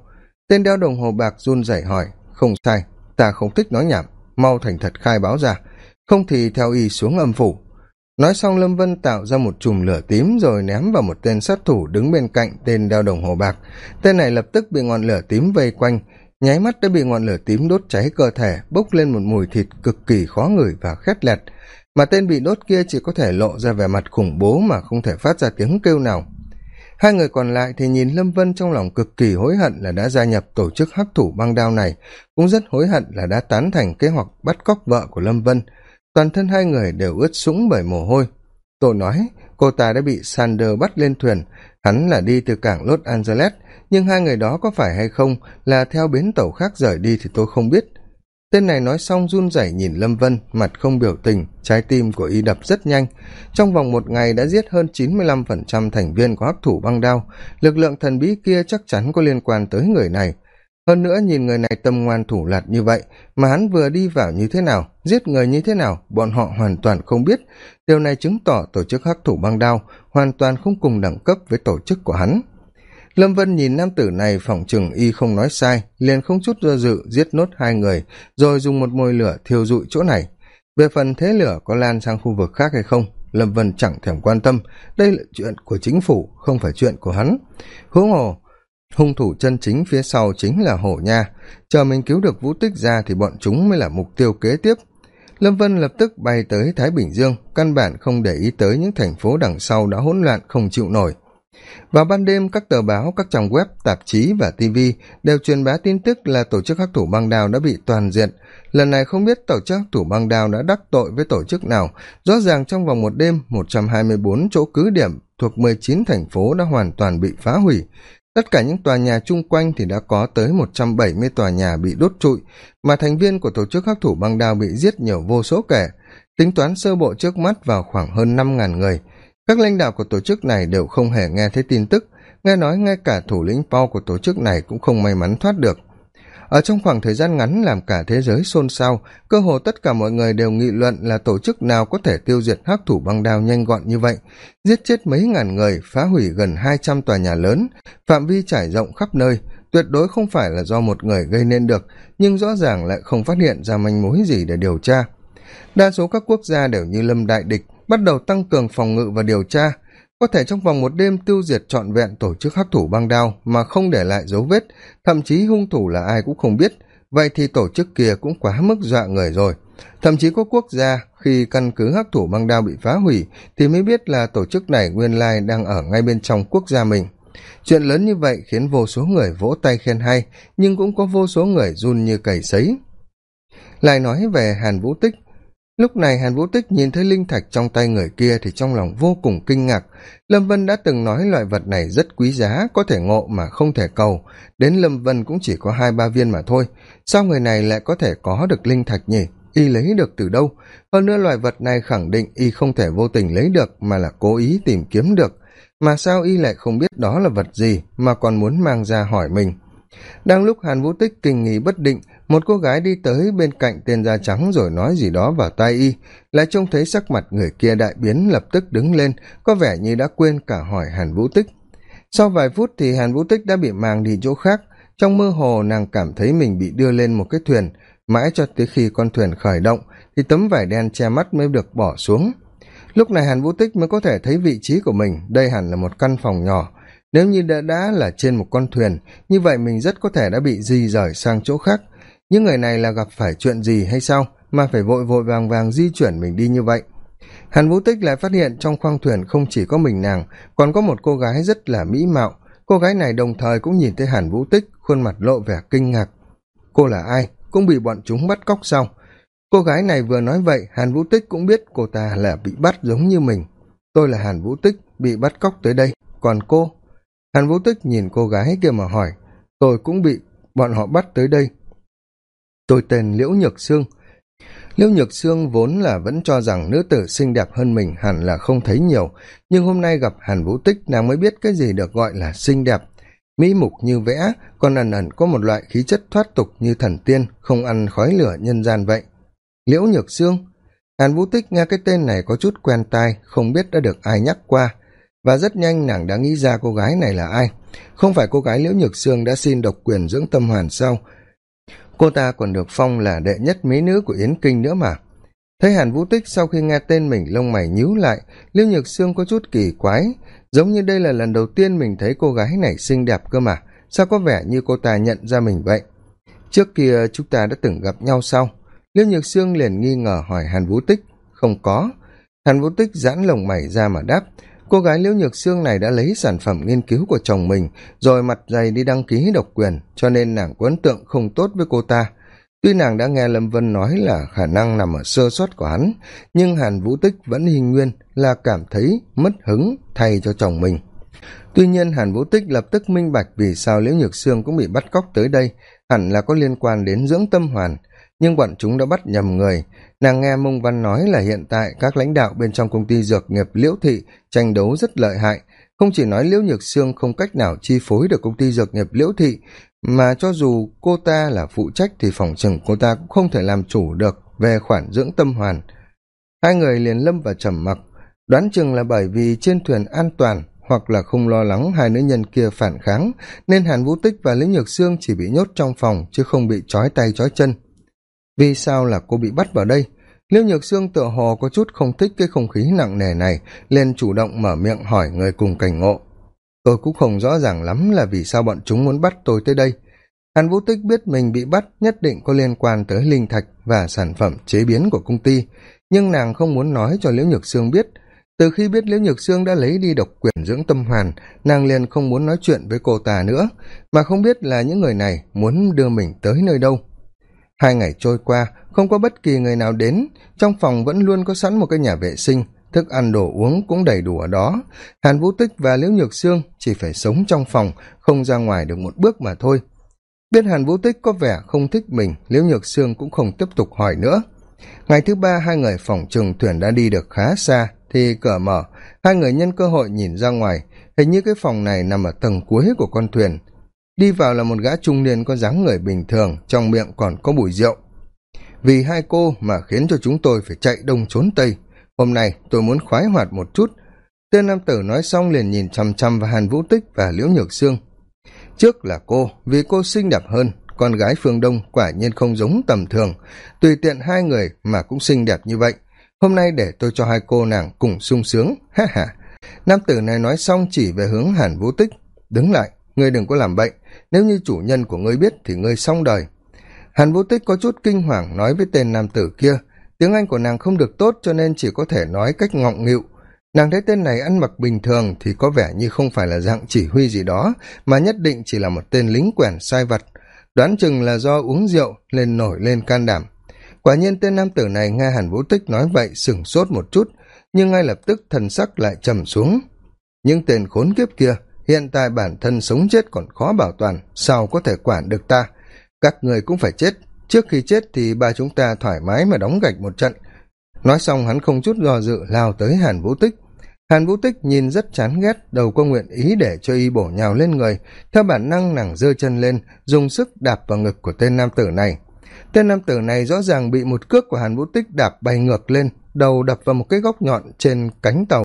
Tên đeo đồng hồ bạc run rẩy hỏi, không sai, ta không thích nói nhảm, mau thành thật khai báo ra. Không thì theo y xuống âm phủ. Nói xong lâm vân tạo ra một chùm lửa tím rồi ném vào một tên sát thủ đứng bên cạnh tên đeo đồng hồ bạc. Tên này lập tức bị ngọn lửa tím vây quanh nháy mắt đã bị ngọn lửa tím đốt cháy cơ thể, bốc lên một mùi thịt cực kỳ khó ngửi và khét lẹt. Mà tên bị đốt kia chỉ có thể lộ ra vẻ mặt khủng bố mà không thể phát ra tiếng kêu nào. Hai người còn lại thì nhìn lâm vân trong lòng cực kỳ hối hận là đã gia nhập tổ chức hắc thủ băng đao này, cũng rất hối hận là đã tán thành kế hoạch bắt cóc vợ của lâm vân. Toàn thân hai người đều ướt sũng bởi mồ hôi. Tôi nói, cô ta đã bị sander bắt lên thuyền. Hắn là đi từ cảng los angeles nhưng hai người đó có phải hay không là theo bến tàu khác rời đi thì tôi không biết. Tên này nói xong run rẩy nhìn lâm vân, mặt không biểu tình, trái tim của y đập rất nhanh. Trong vòng một ngày đã giết hơn chín mươi lăm phần trăm thành viên của hắc thủ băng đao. Lực lượng thần bí kia chắc chắn có liên quan tới người này. Hơn nữa nhìn người này tâm ngoan thủ lạt như vậy, mà hắn vừa đi vào như thế nào, giết người như thế nào, bọn họ hoàn toàn không biết. Điều này chứng tỏ tổ chức hắc thủ băng đao hoàn toàn không cùng đẳng cấp với tổ chức của hắn lâm vân nhìn nam tử này phỏng chừng y không nói sai, liền không chút do dự giết nốt hai người, rồi dùng một mồi lửa thiêu dụi chỗ này. Về phần thế lửa có lan sang khu vực khác hay không, lâm vân chẳng thèm quan tâm. Đây là chuyện của chính phủ, không phải chuyện của hắn. Huống hồ, hung thủ chân chính phía sau chính là hổ nha. Chờ mình cứu được vũ tích ra thì bọn chúng mới là mục tiêu kế tiếp. Lâm vân lập tức bay tới thái bình dương, căn bản không để ý tới những thành phố đằng sau đã hỗn loạn, không chịu nổi vào ban đêm, các tờ báo, các trang web, tạp chí và tv đều truyền bá tin tức là tổ chức hắc thủ băng đao đã bị toàn diện. Lần này không biết tổ chức hắc thủ băng đao đã đắc tội với tổ chức nào. Rõ ràng trong vòng một đêm, một trăm hai mươi bốn chỗ cứ điểm thuộc mười chín thành phố đã hoàn toàn bị phá hủy. Tất cả những tòa nhà chung quanh thì đã có tới một trăm bảy mươi tòa nhà bị đốt trụi, mà thành viên của tổ chức hắc thủ băng đao bị giết nhiều vô số kẻ. Tính toán sơ bộ trước mắt vào khoảng hơn năm ngàn người các lãnh đạo của tổ chức này đều không hề nghe thấy tin tức. Nghe nói ngay cả thủ lĩnh paul của tổ chức này cũng không may mắn thoát được. Ở trong khoảng thời gian ngắn làm cả thế giới xôn xao, cơ hồ tất cả mọi người đều nghị luận là tổ chức nào có thể tiêu diệt hắc thủ băng đao nhanh gọn như vậy. Giết chết mấy ngàn người, phá hủy gần hai trăm tòa nhà lớn. Phạm vi trải rộng khắp nơi, tuyệt đối không phải là do một người gây nên được, nhưng rõ ràng lại không phát hiện ra manh mối gì để điều tra. Đa số các quốc gia đều như lâm đại địch bắt đầu tăng cường phòng ngự và điều tra. Có thể trong vòng một đêm tiêu diệt trọn vẹn tổ chức hắc thủ băng đao mà không để lại dấu vết, thậm chí hung thủ là ai cũng không biết. Vậy thì tổ chức kia cũng quá mức dọa người rồi. Thậm chí có quốc gia, khi căn cứ hắc thủ băng đao bị phá hủy, thì mới biết là tổ chức này nguyên lai đang ở ngay bên trong quốc gia mình. Chuyện lớn như vậy khiến vô số người vỗ tay khen hay, nhưng cũng có vô số người run như cầy sấy. Lại nói về hàn vũ tích lúc này hàn vũ tích nhìn thấy linh thạch trong tay người kia thì trong lòng vô cùng kinh ngạc. Lâm vân đã từng nói loại vật này rất quý giá, có thể ngộ mà không thể cầu. Đến lâm vân cũng chỉ có hai ba viên mà thôi. Sao người này lại có thể có được linh thạch nhỉ? Y lấy được từ đâu? Hơn nữa loại vật này khẳng định y không thể vô tình lấy được, mà là cố ý tìm kiếm được. Mà sao y lại không biết đó là vật gì, mà còn muốn mang ra hỏi mình? Đang lúc hàn vũ tích kinh nghi bất định một cô gái đi tới bên cạnh tên da trắng rồi nói gì đó vào tai y, lại trông thấy sắc mặt người kia đại biến, lập tức đứng lên, có vẻ như đã quên cả hỏi hàn vũ tích. Sau vài phút thì hàn vũ tích đã bị mang đi chỗ khác. Trong mơ hồ, nàng cảm thấy mình bị đưa lên một cái thuyền. Mãi cho tới khi con thuyền khởi động, thì tấm vải đen che mắt mới được bỏ xuống. Lúc này hàn vũ tích mới có thể thấy vị trí của mình. Đây hẳn là một căn phòng nhỏ. Nếu như đã đã là trên một con thuyền, như vậy mình rất có thể đã bị di rời sang chỗ khác những người này là gặp phải chuyện gì hay sao mà phải vội vội vàng vàng di chuyển mình đi như vậy? Hàn vũ tích lại phát hiện trong khoang thuyền không chỉ có mình nàng, còn có một cô gái rất là mỹ mạo. Cô gái này đồng thời cũng nhìn thấy hàn vũ tích, khuôn mặt lộ vẻ kinh ngạc. Cô là ai? Cũng bị bọn chúng bắt cóc sao? Cô gái này vừa nói vậy, hàn vũ tích cũng biết cô ta là bị bắt giống như mình. Tôi là hàn vũ tích, bị bắt cóc tới đây. Còn cô? Hàn vũ tích nhìn cô gái kia mà hỏi. Tôi cũng bị bọn họ bắt tới đây tôi tên liễu nhược sương. Liễu nhược sương vốn là vẫn cho rằng nữ tử xinh đẹp hơn mình hẳn là không thấy nhiều, nhưng hôm nay gặp hàn vũ tích, nàng mới biết cái gì được gọi là xinh đẹp. Mỹ mục như vẽ, còn ẩn ẩn có một loại khí chất thoát tục như thần tiên, không ăn khói lửa nhân gian vậy. Liễu nhược sương, hàn vũ tích nghe cái tên này có chút quen tai, không biết đã được ai nhắc qua. Và rất nhanh nàng đã nghĩ ra cô gái này là ai. Không phải cô gái liễu nhược sương đã xin độc quyền dưỡng tâm hoàn sau cô ta còn được phong là đệ nhất mỹ nữ của yến kinh nữa mà. Thấy hàn vũ tích sau khi nghe tên mình lông mày nhíu lại liêu nhược sương có chút kỳ quái. Giống như đây là lần đầu tiên mình thấy cô gái này xinh đẹp cơ mà. Sao có vẻ như cô ta nhận ra mình vậy? Trước kia chúng ta đã từng gặp nhau sau. Liêu nhược sương liền nghi ngờ hỏi hàn vũ tích. Không có. Hàn vũ tích giãn lồng mày ra mà đáp cô gái liễu nhược sương này đã lấy sản phẩm nghiên cứu của chồng mình, rồi mặt dày đi đăng ký độc quyền, cho nên nàng có ấn tượng không tốt với cô ta. Tuy nàng đã nghe lâm vân nói là khả năng nằm ở sơ suất của hắn, nhưng hàn vũ tích vẫn hình nguyên là cảm thấy mất hứng thay cho chồng mình. Tuy nhiên, hàn vũ tích lập tức minh bạch vì sao liễu nhược sương cũng bị bắt cóc tới đây, hẳn là có liên quan đến dưỡng tâm hoàn nhưng bọn chúng đã bắt nhầm người. Nàng nghe mông văn nói là hiện tại các lãnh đạo bên trong công ty dược nghiệp liễu thị tranh đấu rất lợi hại. Không chỉ nói liễu nhược sương không cách nào chi phối được công ty dược nghiệp liễu thị, mà cho dù cô ta là phụ trách thì phòng chừng cô ta cũng không thể làm chủ được về khoản dưỡng tâm hoàn. Hai người liền lâm vào trầm mặc, đoán chừng là bởi vì trên thuyền an toàn hoặc là không lo lắng hai nữ nhân kia phản kháng, nên hàn vũ tích và lý nhược sương chỉ bị nhốt trong phòng chứ không bị trói tay trói chân vì sao là cô bị bắt vào đây? Liêu nhược sương tựa hồ có chút không thích cái không khí nặng nề này, liền chủ động mở miệng hỏi người cùng cảnh ngộ. Tôi cũng không rõ ràng lắm là vì sao bọn chúng muốn bắt tôi tới đây. Hàn vũ tích biết mình bị bắt nhất định có liên quan tới linh thạch và sản phẩm chế biến của công ty. Nhưng nàng không muốn nói cho liễu nhược sương biết. Từ khi biết liễu nhược sương đã lấy đi độc quyền dưỡng tâm hoàn, nàng liền không muốn nói chuyện với cô ta nữa. Mà không biết là những người này muốn đưa mình tới nơi đâu hai ngày trôi qua, không có bất kỳ người nào đến. Trong phòng vẫn luôn có sẵn một cái nhà vệ sinh. Thức ăn, đồ uống cũng đầy đủ ở đó. Hàn vũ tích và liễu nhược sương chỉ phải sống trong phòng, không ra ngoài được một bước mà thôi. Biết hàn vũ tích có vẻ không thích mình, liễu nhược sương cũng không tiếp tục hỏi nữa. Ngày thứ ba, hai người phòng trường thuyền đã đi được khá xa, thì cửa mở. Hai người nhân cơ hội nhìn ra ngoài. Hình như cái phòng này nằm ở tầng cuối của con thuyền đi vào là một gã trung niên có dáng người bình thường, trong miệng còn có bụi rượu. Vì hai cô mà khiến cho chúng tôi phải chạy đông trốn tây. Hôm nay tôi muốn khoái hoạt một chút. Tên nam tử nói xong liền nhìn chằm chằm vào hàn vũ tích và liễu nhược sương. Trước là cô, vì cô xinh đẹp hơn, con gái phương đông quả nhiên không giống tầm thường. Tùy tiện hai người mà cũng xinh đẹp như vậy. Hôm nay để tôi cho hai cô nàng cùng sung sướng, ha ha. Nam tử này nói xong chỉ về hướng hàn vũ tích. Đứng lại ngươi đừng có làm bệnh nếu như chủ nhân của ngươi biết thì ngươi xong đời. Hàn vũ tích có chút kinh hoàng nói với tên nam tử kia. Tiếng anh của nàng không được tốt cho nên chỉ có thể nói cách ngọng nghịu. Nàng thấy tên này ăn mặc bình thường thì có vẻ như không phải là dạng chỉ huy gì đó, mà nhất định chỉ là một tên lính quèn sai vật đoán chừng là do uống rượu lên nổi lên can đảm. Quả nhiên tên nam tử này nghe hàn vũ tích nói vậy sửng sốt một chút, nhưng ngay lập tức thần sắc lại trầm xuống. Những tên khốn kiếp kia hiện tại bản thân sống chết còn khó bảo toàn, sao có thể quản được ta? Các người cũng phải chết. Trước khi chết thì ba chúng ta thoải mái mà đóng gạch một trận. Nói xong hắn không chút do dự lao tới hàn vũ tích. Hàn vũ tích nhìn rất chán ghét đầu có nguyện ý để cho y bổ nhào lên người. Theo bản năng nàng giơ chân lên, dùng sức đạp vào ngực của tên nam tử này. Tên nam tử này rõ ràng bị một cước của hàn vũ tích đạp bay ngược lên, đầu đập vào một cái góc nhọn trên cánh tàu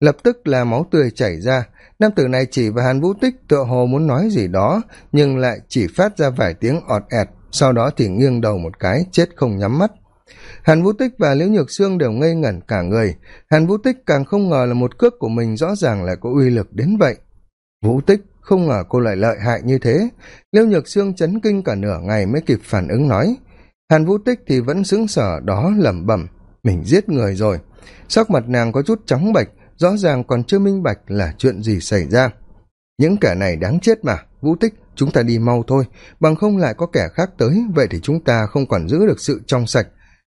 lập tức là máu tươi chảy ra. Nam tử này chỉ vào hàn vũ tích, tựa hồ muốn nói gì đó, nhưng lại chỉ phát ra vài tiếng ọt ẹt, sau đó thì nghiêng đầu một cái, chết không nhắm mắt. Hàn vũ tích và liễu nhược sương đều ngây ngẩn cả người. Hàn vũ tích càng không ngờ là một cước của mình rõ ràng lại có uy lực đến vậy. Vũ tích, không ngờ cô lại lợi hại như thế. Liễu nhược sương chấn kinh cả nửa ngày mới kịp phản ứng nói. Hàn vũ tích thì vẫn xứng sở đó lẩm bẩm, mình giết người rồi. Sắc mặt nàng có chút trắng bệch rõ ràng còn chưa minh bạch là chuyện gì xảy ra. Những kẻ này đáng chết mà, vũ tích, chúng ta đi mau thôi. Bằng không lại có kẻ khác tới, vậy thì chúng ta không còn giữ được sự trong sạch.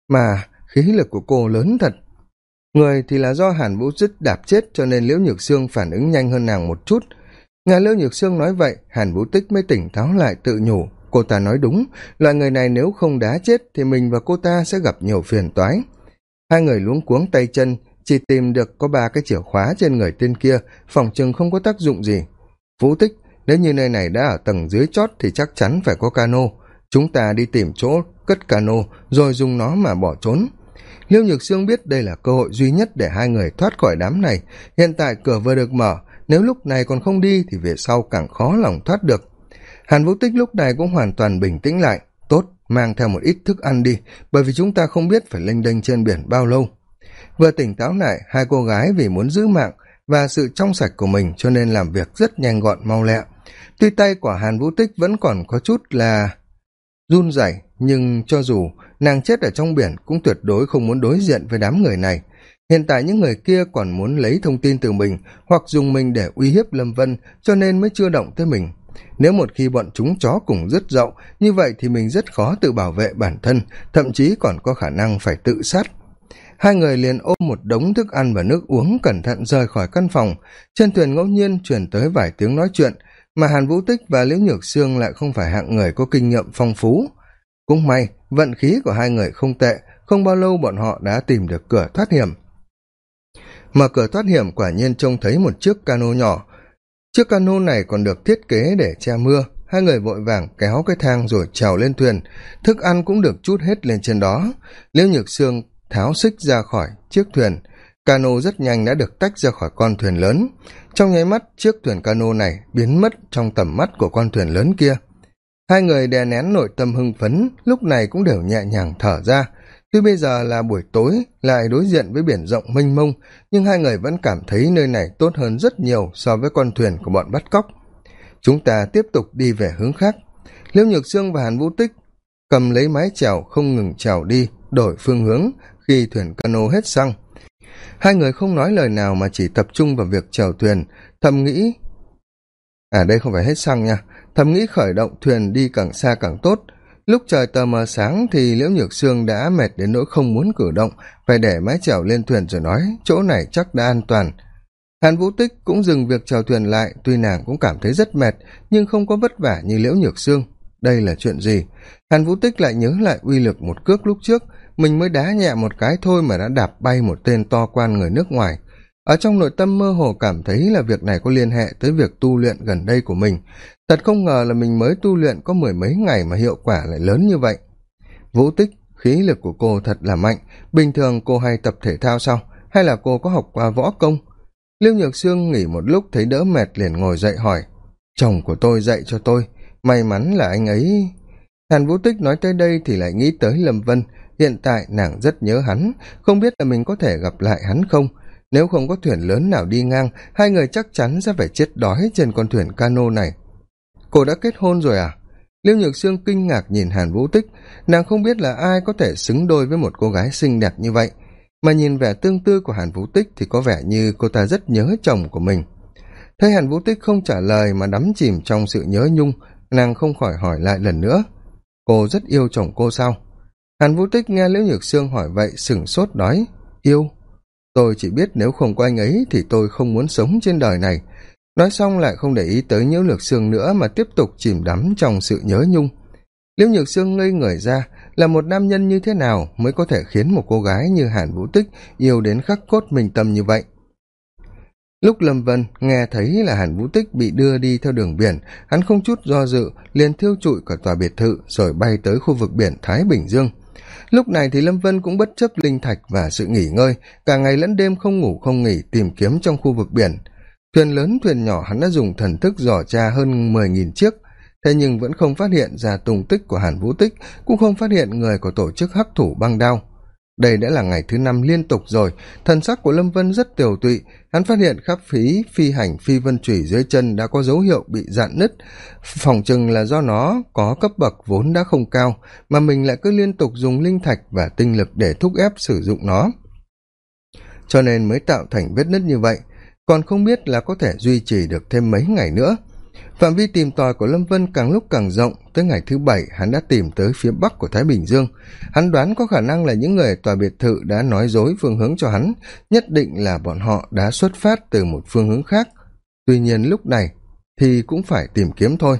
Mà khí lực của cô lớn thật. Người thì là do hàn vũ dứt đạp chết cho nên liễu nhược sương phản ứng nhanh hơn nàng một chút. Nghe liễu nhược sương nói vậy, hàn vũ tích mới tỉnh táo lại tự nhủ, cô ta nói đúng loại người này nếu không đá chết thì mình và cô ta sẽ gặp nhiều phiền toái. Hai người luống cuống tay chân chỉ tìm được có ba cái chìa khóa trên người tên kia phòng chừng không có tác dụng gì. Vũ tích, nếu như nơi này đã ở tầng dưới chót thì chắc chắn phải có cano. Chúng ta đi tìm chỗ cất cano rồi dùng nó mà bỏ trốn. Liêu nhược sương biết đây là cơ hội duy nhất để hai người thoát khỏi đám này. Hiện tại cửa vừa được mở, nếu lúc này còn không đi thì về sau càng khó lòng thoát được. Hàn vũ tích lúc này cũng hoàn toàn bình tĩnh lại. Tốt, mang theo một ít thức ăn đi, bởi vì chúng ta không biết phải lênh đênh trên biển bao lâu vừa tỉnh táo lại, hai cô gái vì muốn giữ mạng và sự trong sạch của mình cho nên làm việc rất nhanh gọn, mau lẹ. Tuy tay của hàn vũ tích vẫn còn có chút là run rẩy, nhưng cho dù nàng chết ở trong biển cũng tuyệt đối không muốn đối diện với đám người này. Hiện tại những người kia còn muốn lấy thông tin từ mình hoặc dùng mình để uy hiếp lâm vân cho nên mới chưa động tới mình. Nếu một khi bọn chúng chó cùng rất dậu, như vậy thì mình rất khó tự bảo vệ bản thân, thậm chí còn có khả năng phải tự sát hai người liền ôm một đống thức ăn và nước uống cẩn thận rời khỏi căn phòng. Trên thuyền ngẫu nhiên chuyển tới vài tiếng nói chuyện, mà hàn vũ tích và liễu nhược sương lại không phải hạng người có kinh nghiệm phong phú. Cũng may, vận khí của hai người không tệ, không bao lâu bọn họ đã tìm được cửa thoát hiểm. Mở cửa thoát hiểm quả nhiên trông thấy một chiếc cano nhỏ. Chiếc cano này còn được thiết kế để che mưa. Hai người vội vàng kéo cái thang rồi trèo lên thuyền. Thức ăn cũng được chút hết lên trên đó. Liễu nhược sương tháo xích ra khỏi chiếc thuyền. Cano rất nhanh đã được tách ra khỏi con thuyền lớn. Trong nháy mắt, chiếc thuyền cano này biến mất trong tầm mắt của con thuyền lớn kia. Hai người đè nén nội tâm hưng phấn, lúc này cũng đều nhẹ nhàng thở ra. Tuy bây giờ là buổi tối, lại đối diện với biển rộng mênh mông, nhưng hai người vẫn cảm thấy nơi này tốt hơn rất nhiều so với con thuyền của bọn bắt cóc. Chúng ta tiếp tục đi về hướng khác. Liêu nhược sương và hàn vũ tích cầm lấy mái trèo không ngừng trèo đi, đổi phương hướng khi thuyền cano hết xăng. Hai người không nói lời nào mà chỉ tập trung vào việc chèo thuyền, thầm nghĩ à đây không phải hết xăng nha. Thầm nghĩ khởi động thuyền đi càng xa càng tốt. Lúc trời tờ mờ sáng thì liễu nhược sương đã mệt đến nỗi không muốn cử động, phải để mái chèo lên thuyền rồi nói, chỗ này chắc đã an toàn. Hàn vũ tích cũng dừng việc chèo thuyền lại, tuy nàng cũng cảm thấy rất mệt, nhưng không có vất vả như liễu nhược sương. Đây là chuyện gì? Hàn vũ tích lại nhớ lại uy lực một cước lúc trước mình mới đá nhẹ một cái thôi mà đã đạp bay một tên to quan người nước ngoài. Ở trong nội tâm mơ hồ cảm thấy là việc này có liên hệ tới việc tu luyện gần đây của mình. Thật không ngờ là mình mới tu luyện có mười mấy ngày mà hiệu quả lại lớn như vậy. Vũ tích, khí lực của cô thật là mạnh. Bình thường cô hay tập thể thao sao? Hay là cô có học qua võ công? Liêu nhược sương nghỉ một lúc thấy đỡ mệt liền ngồi dậy hỏi. Chồng của tôi dạy cho tôi. May mắn là anh ấy. Hàn vũ tích nói tới đây thì lại nghĩ tới lâm vân hiện tại nàng rất nhớ hắn, không biết là mình có thể gặp lại hắn không. Nếu không có thuyền lớn nào đi ngang, hai người chắc chắn sẽ phải chết đói trên con thuyền cano này. Cô đã kết hôn rồi à? Liêu nhược sương kinh ngạc nhìn hàn vũ tích. Nàng không biết là ai có thể xứng đôi với một cô gái xinh đẹp như vậy. Mà nhìn vẻ tương tư của hàn vũ tích thì có vẻ như cô ta rất nhớ chồng của mình. Thấy hàn vũ tích không trả lời mà đắm chìm trong sự nhớ nhung, nàng không khỏi hỏi lại lần nữa. Cô rất yêu chồng cô sao? Hàn vũ tích nghe liễu nhược sương hỏi vậy sửng sốt nói, yêu, tôi chỉ biết nếu không có anh ấy thì tôi không muốn sống trên đời này. Nói xong lại không để ý tới nhiễu nhược sương nữa mà tiếp tục chìm đắm trong sự nhớ nhung. Liễu nhược sương ngây người ra, là một nam nhân như thế nào mới có thể khiến một cô gái như hàn vũ tích yêu đến khắc cốt mình tâm như vậy? Lúc lâm vân nghe thấy là hàn vũ tích bị đưa đi theo đường biển, hắn không chút do dự liền thiêu trụi cả tòa biệt thự rồi bay tới khu vực biển thái bình dương lúc này thì lâm vân cũng bất chấp linh thạch và sự nghỉ ngơi, cả ngày lẫn đêm không ngủ, không nghỉ tìm kiếm trong khu vực biển. Thuyền lớn, thuyền nhỏ hắn đã dùng thần thức dò tra hơn mười nghìn chiếc, thế nhưng vẫn không phát hiện ra tung tích của hàn vũ tích, cũng không phát hiện người của tổ chức hắc thủ băng đao. Đây đã là ngày thứ năm liên tục rồi thần sắc của lâm vân rất tiều tụy hắn phát hiện khắp phí, phi hành, phi vân chủy dưới chân đã có dấu hiệu bị dạn nứt. Phòng chừng là do nó có cấp bậc vốn đã không cao, mà mình lại cứ liên tục dùng linh thạch và tinh lực để thúc ép sử dụng nó. Cho nên mới tạo thành vết nứt như vậy. Còn không biết là có thể duy trì được thêm mấy ngày nữa phạm vi tìm tòi của lâm vân càng lúc càng rộng. Tới ngày thứ bảy, hắn đã tìm tới phía bắc của thái bình dương. Hắn đoán có khả năng là những người tòa biệt thự đã nói dối phương hướng cho hắn. Nhất định là bọn họ đã xuất phát từ một phương hướng khác. Tuy nhiên lúc này thì cũng phải tìm kiếm thôi.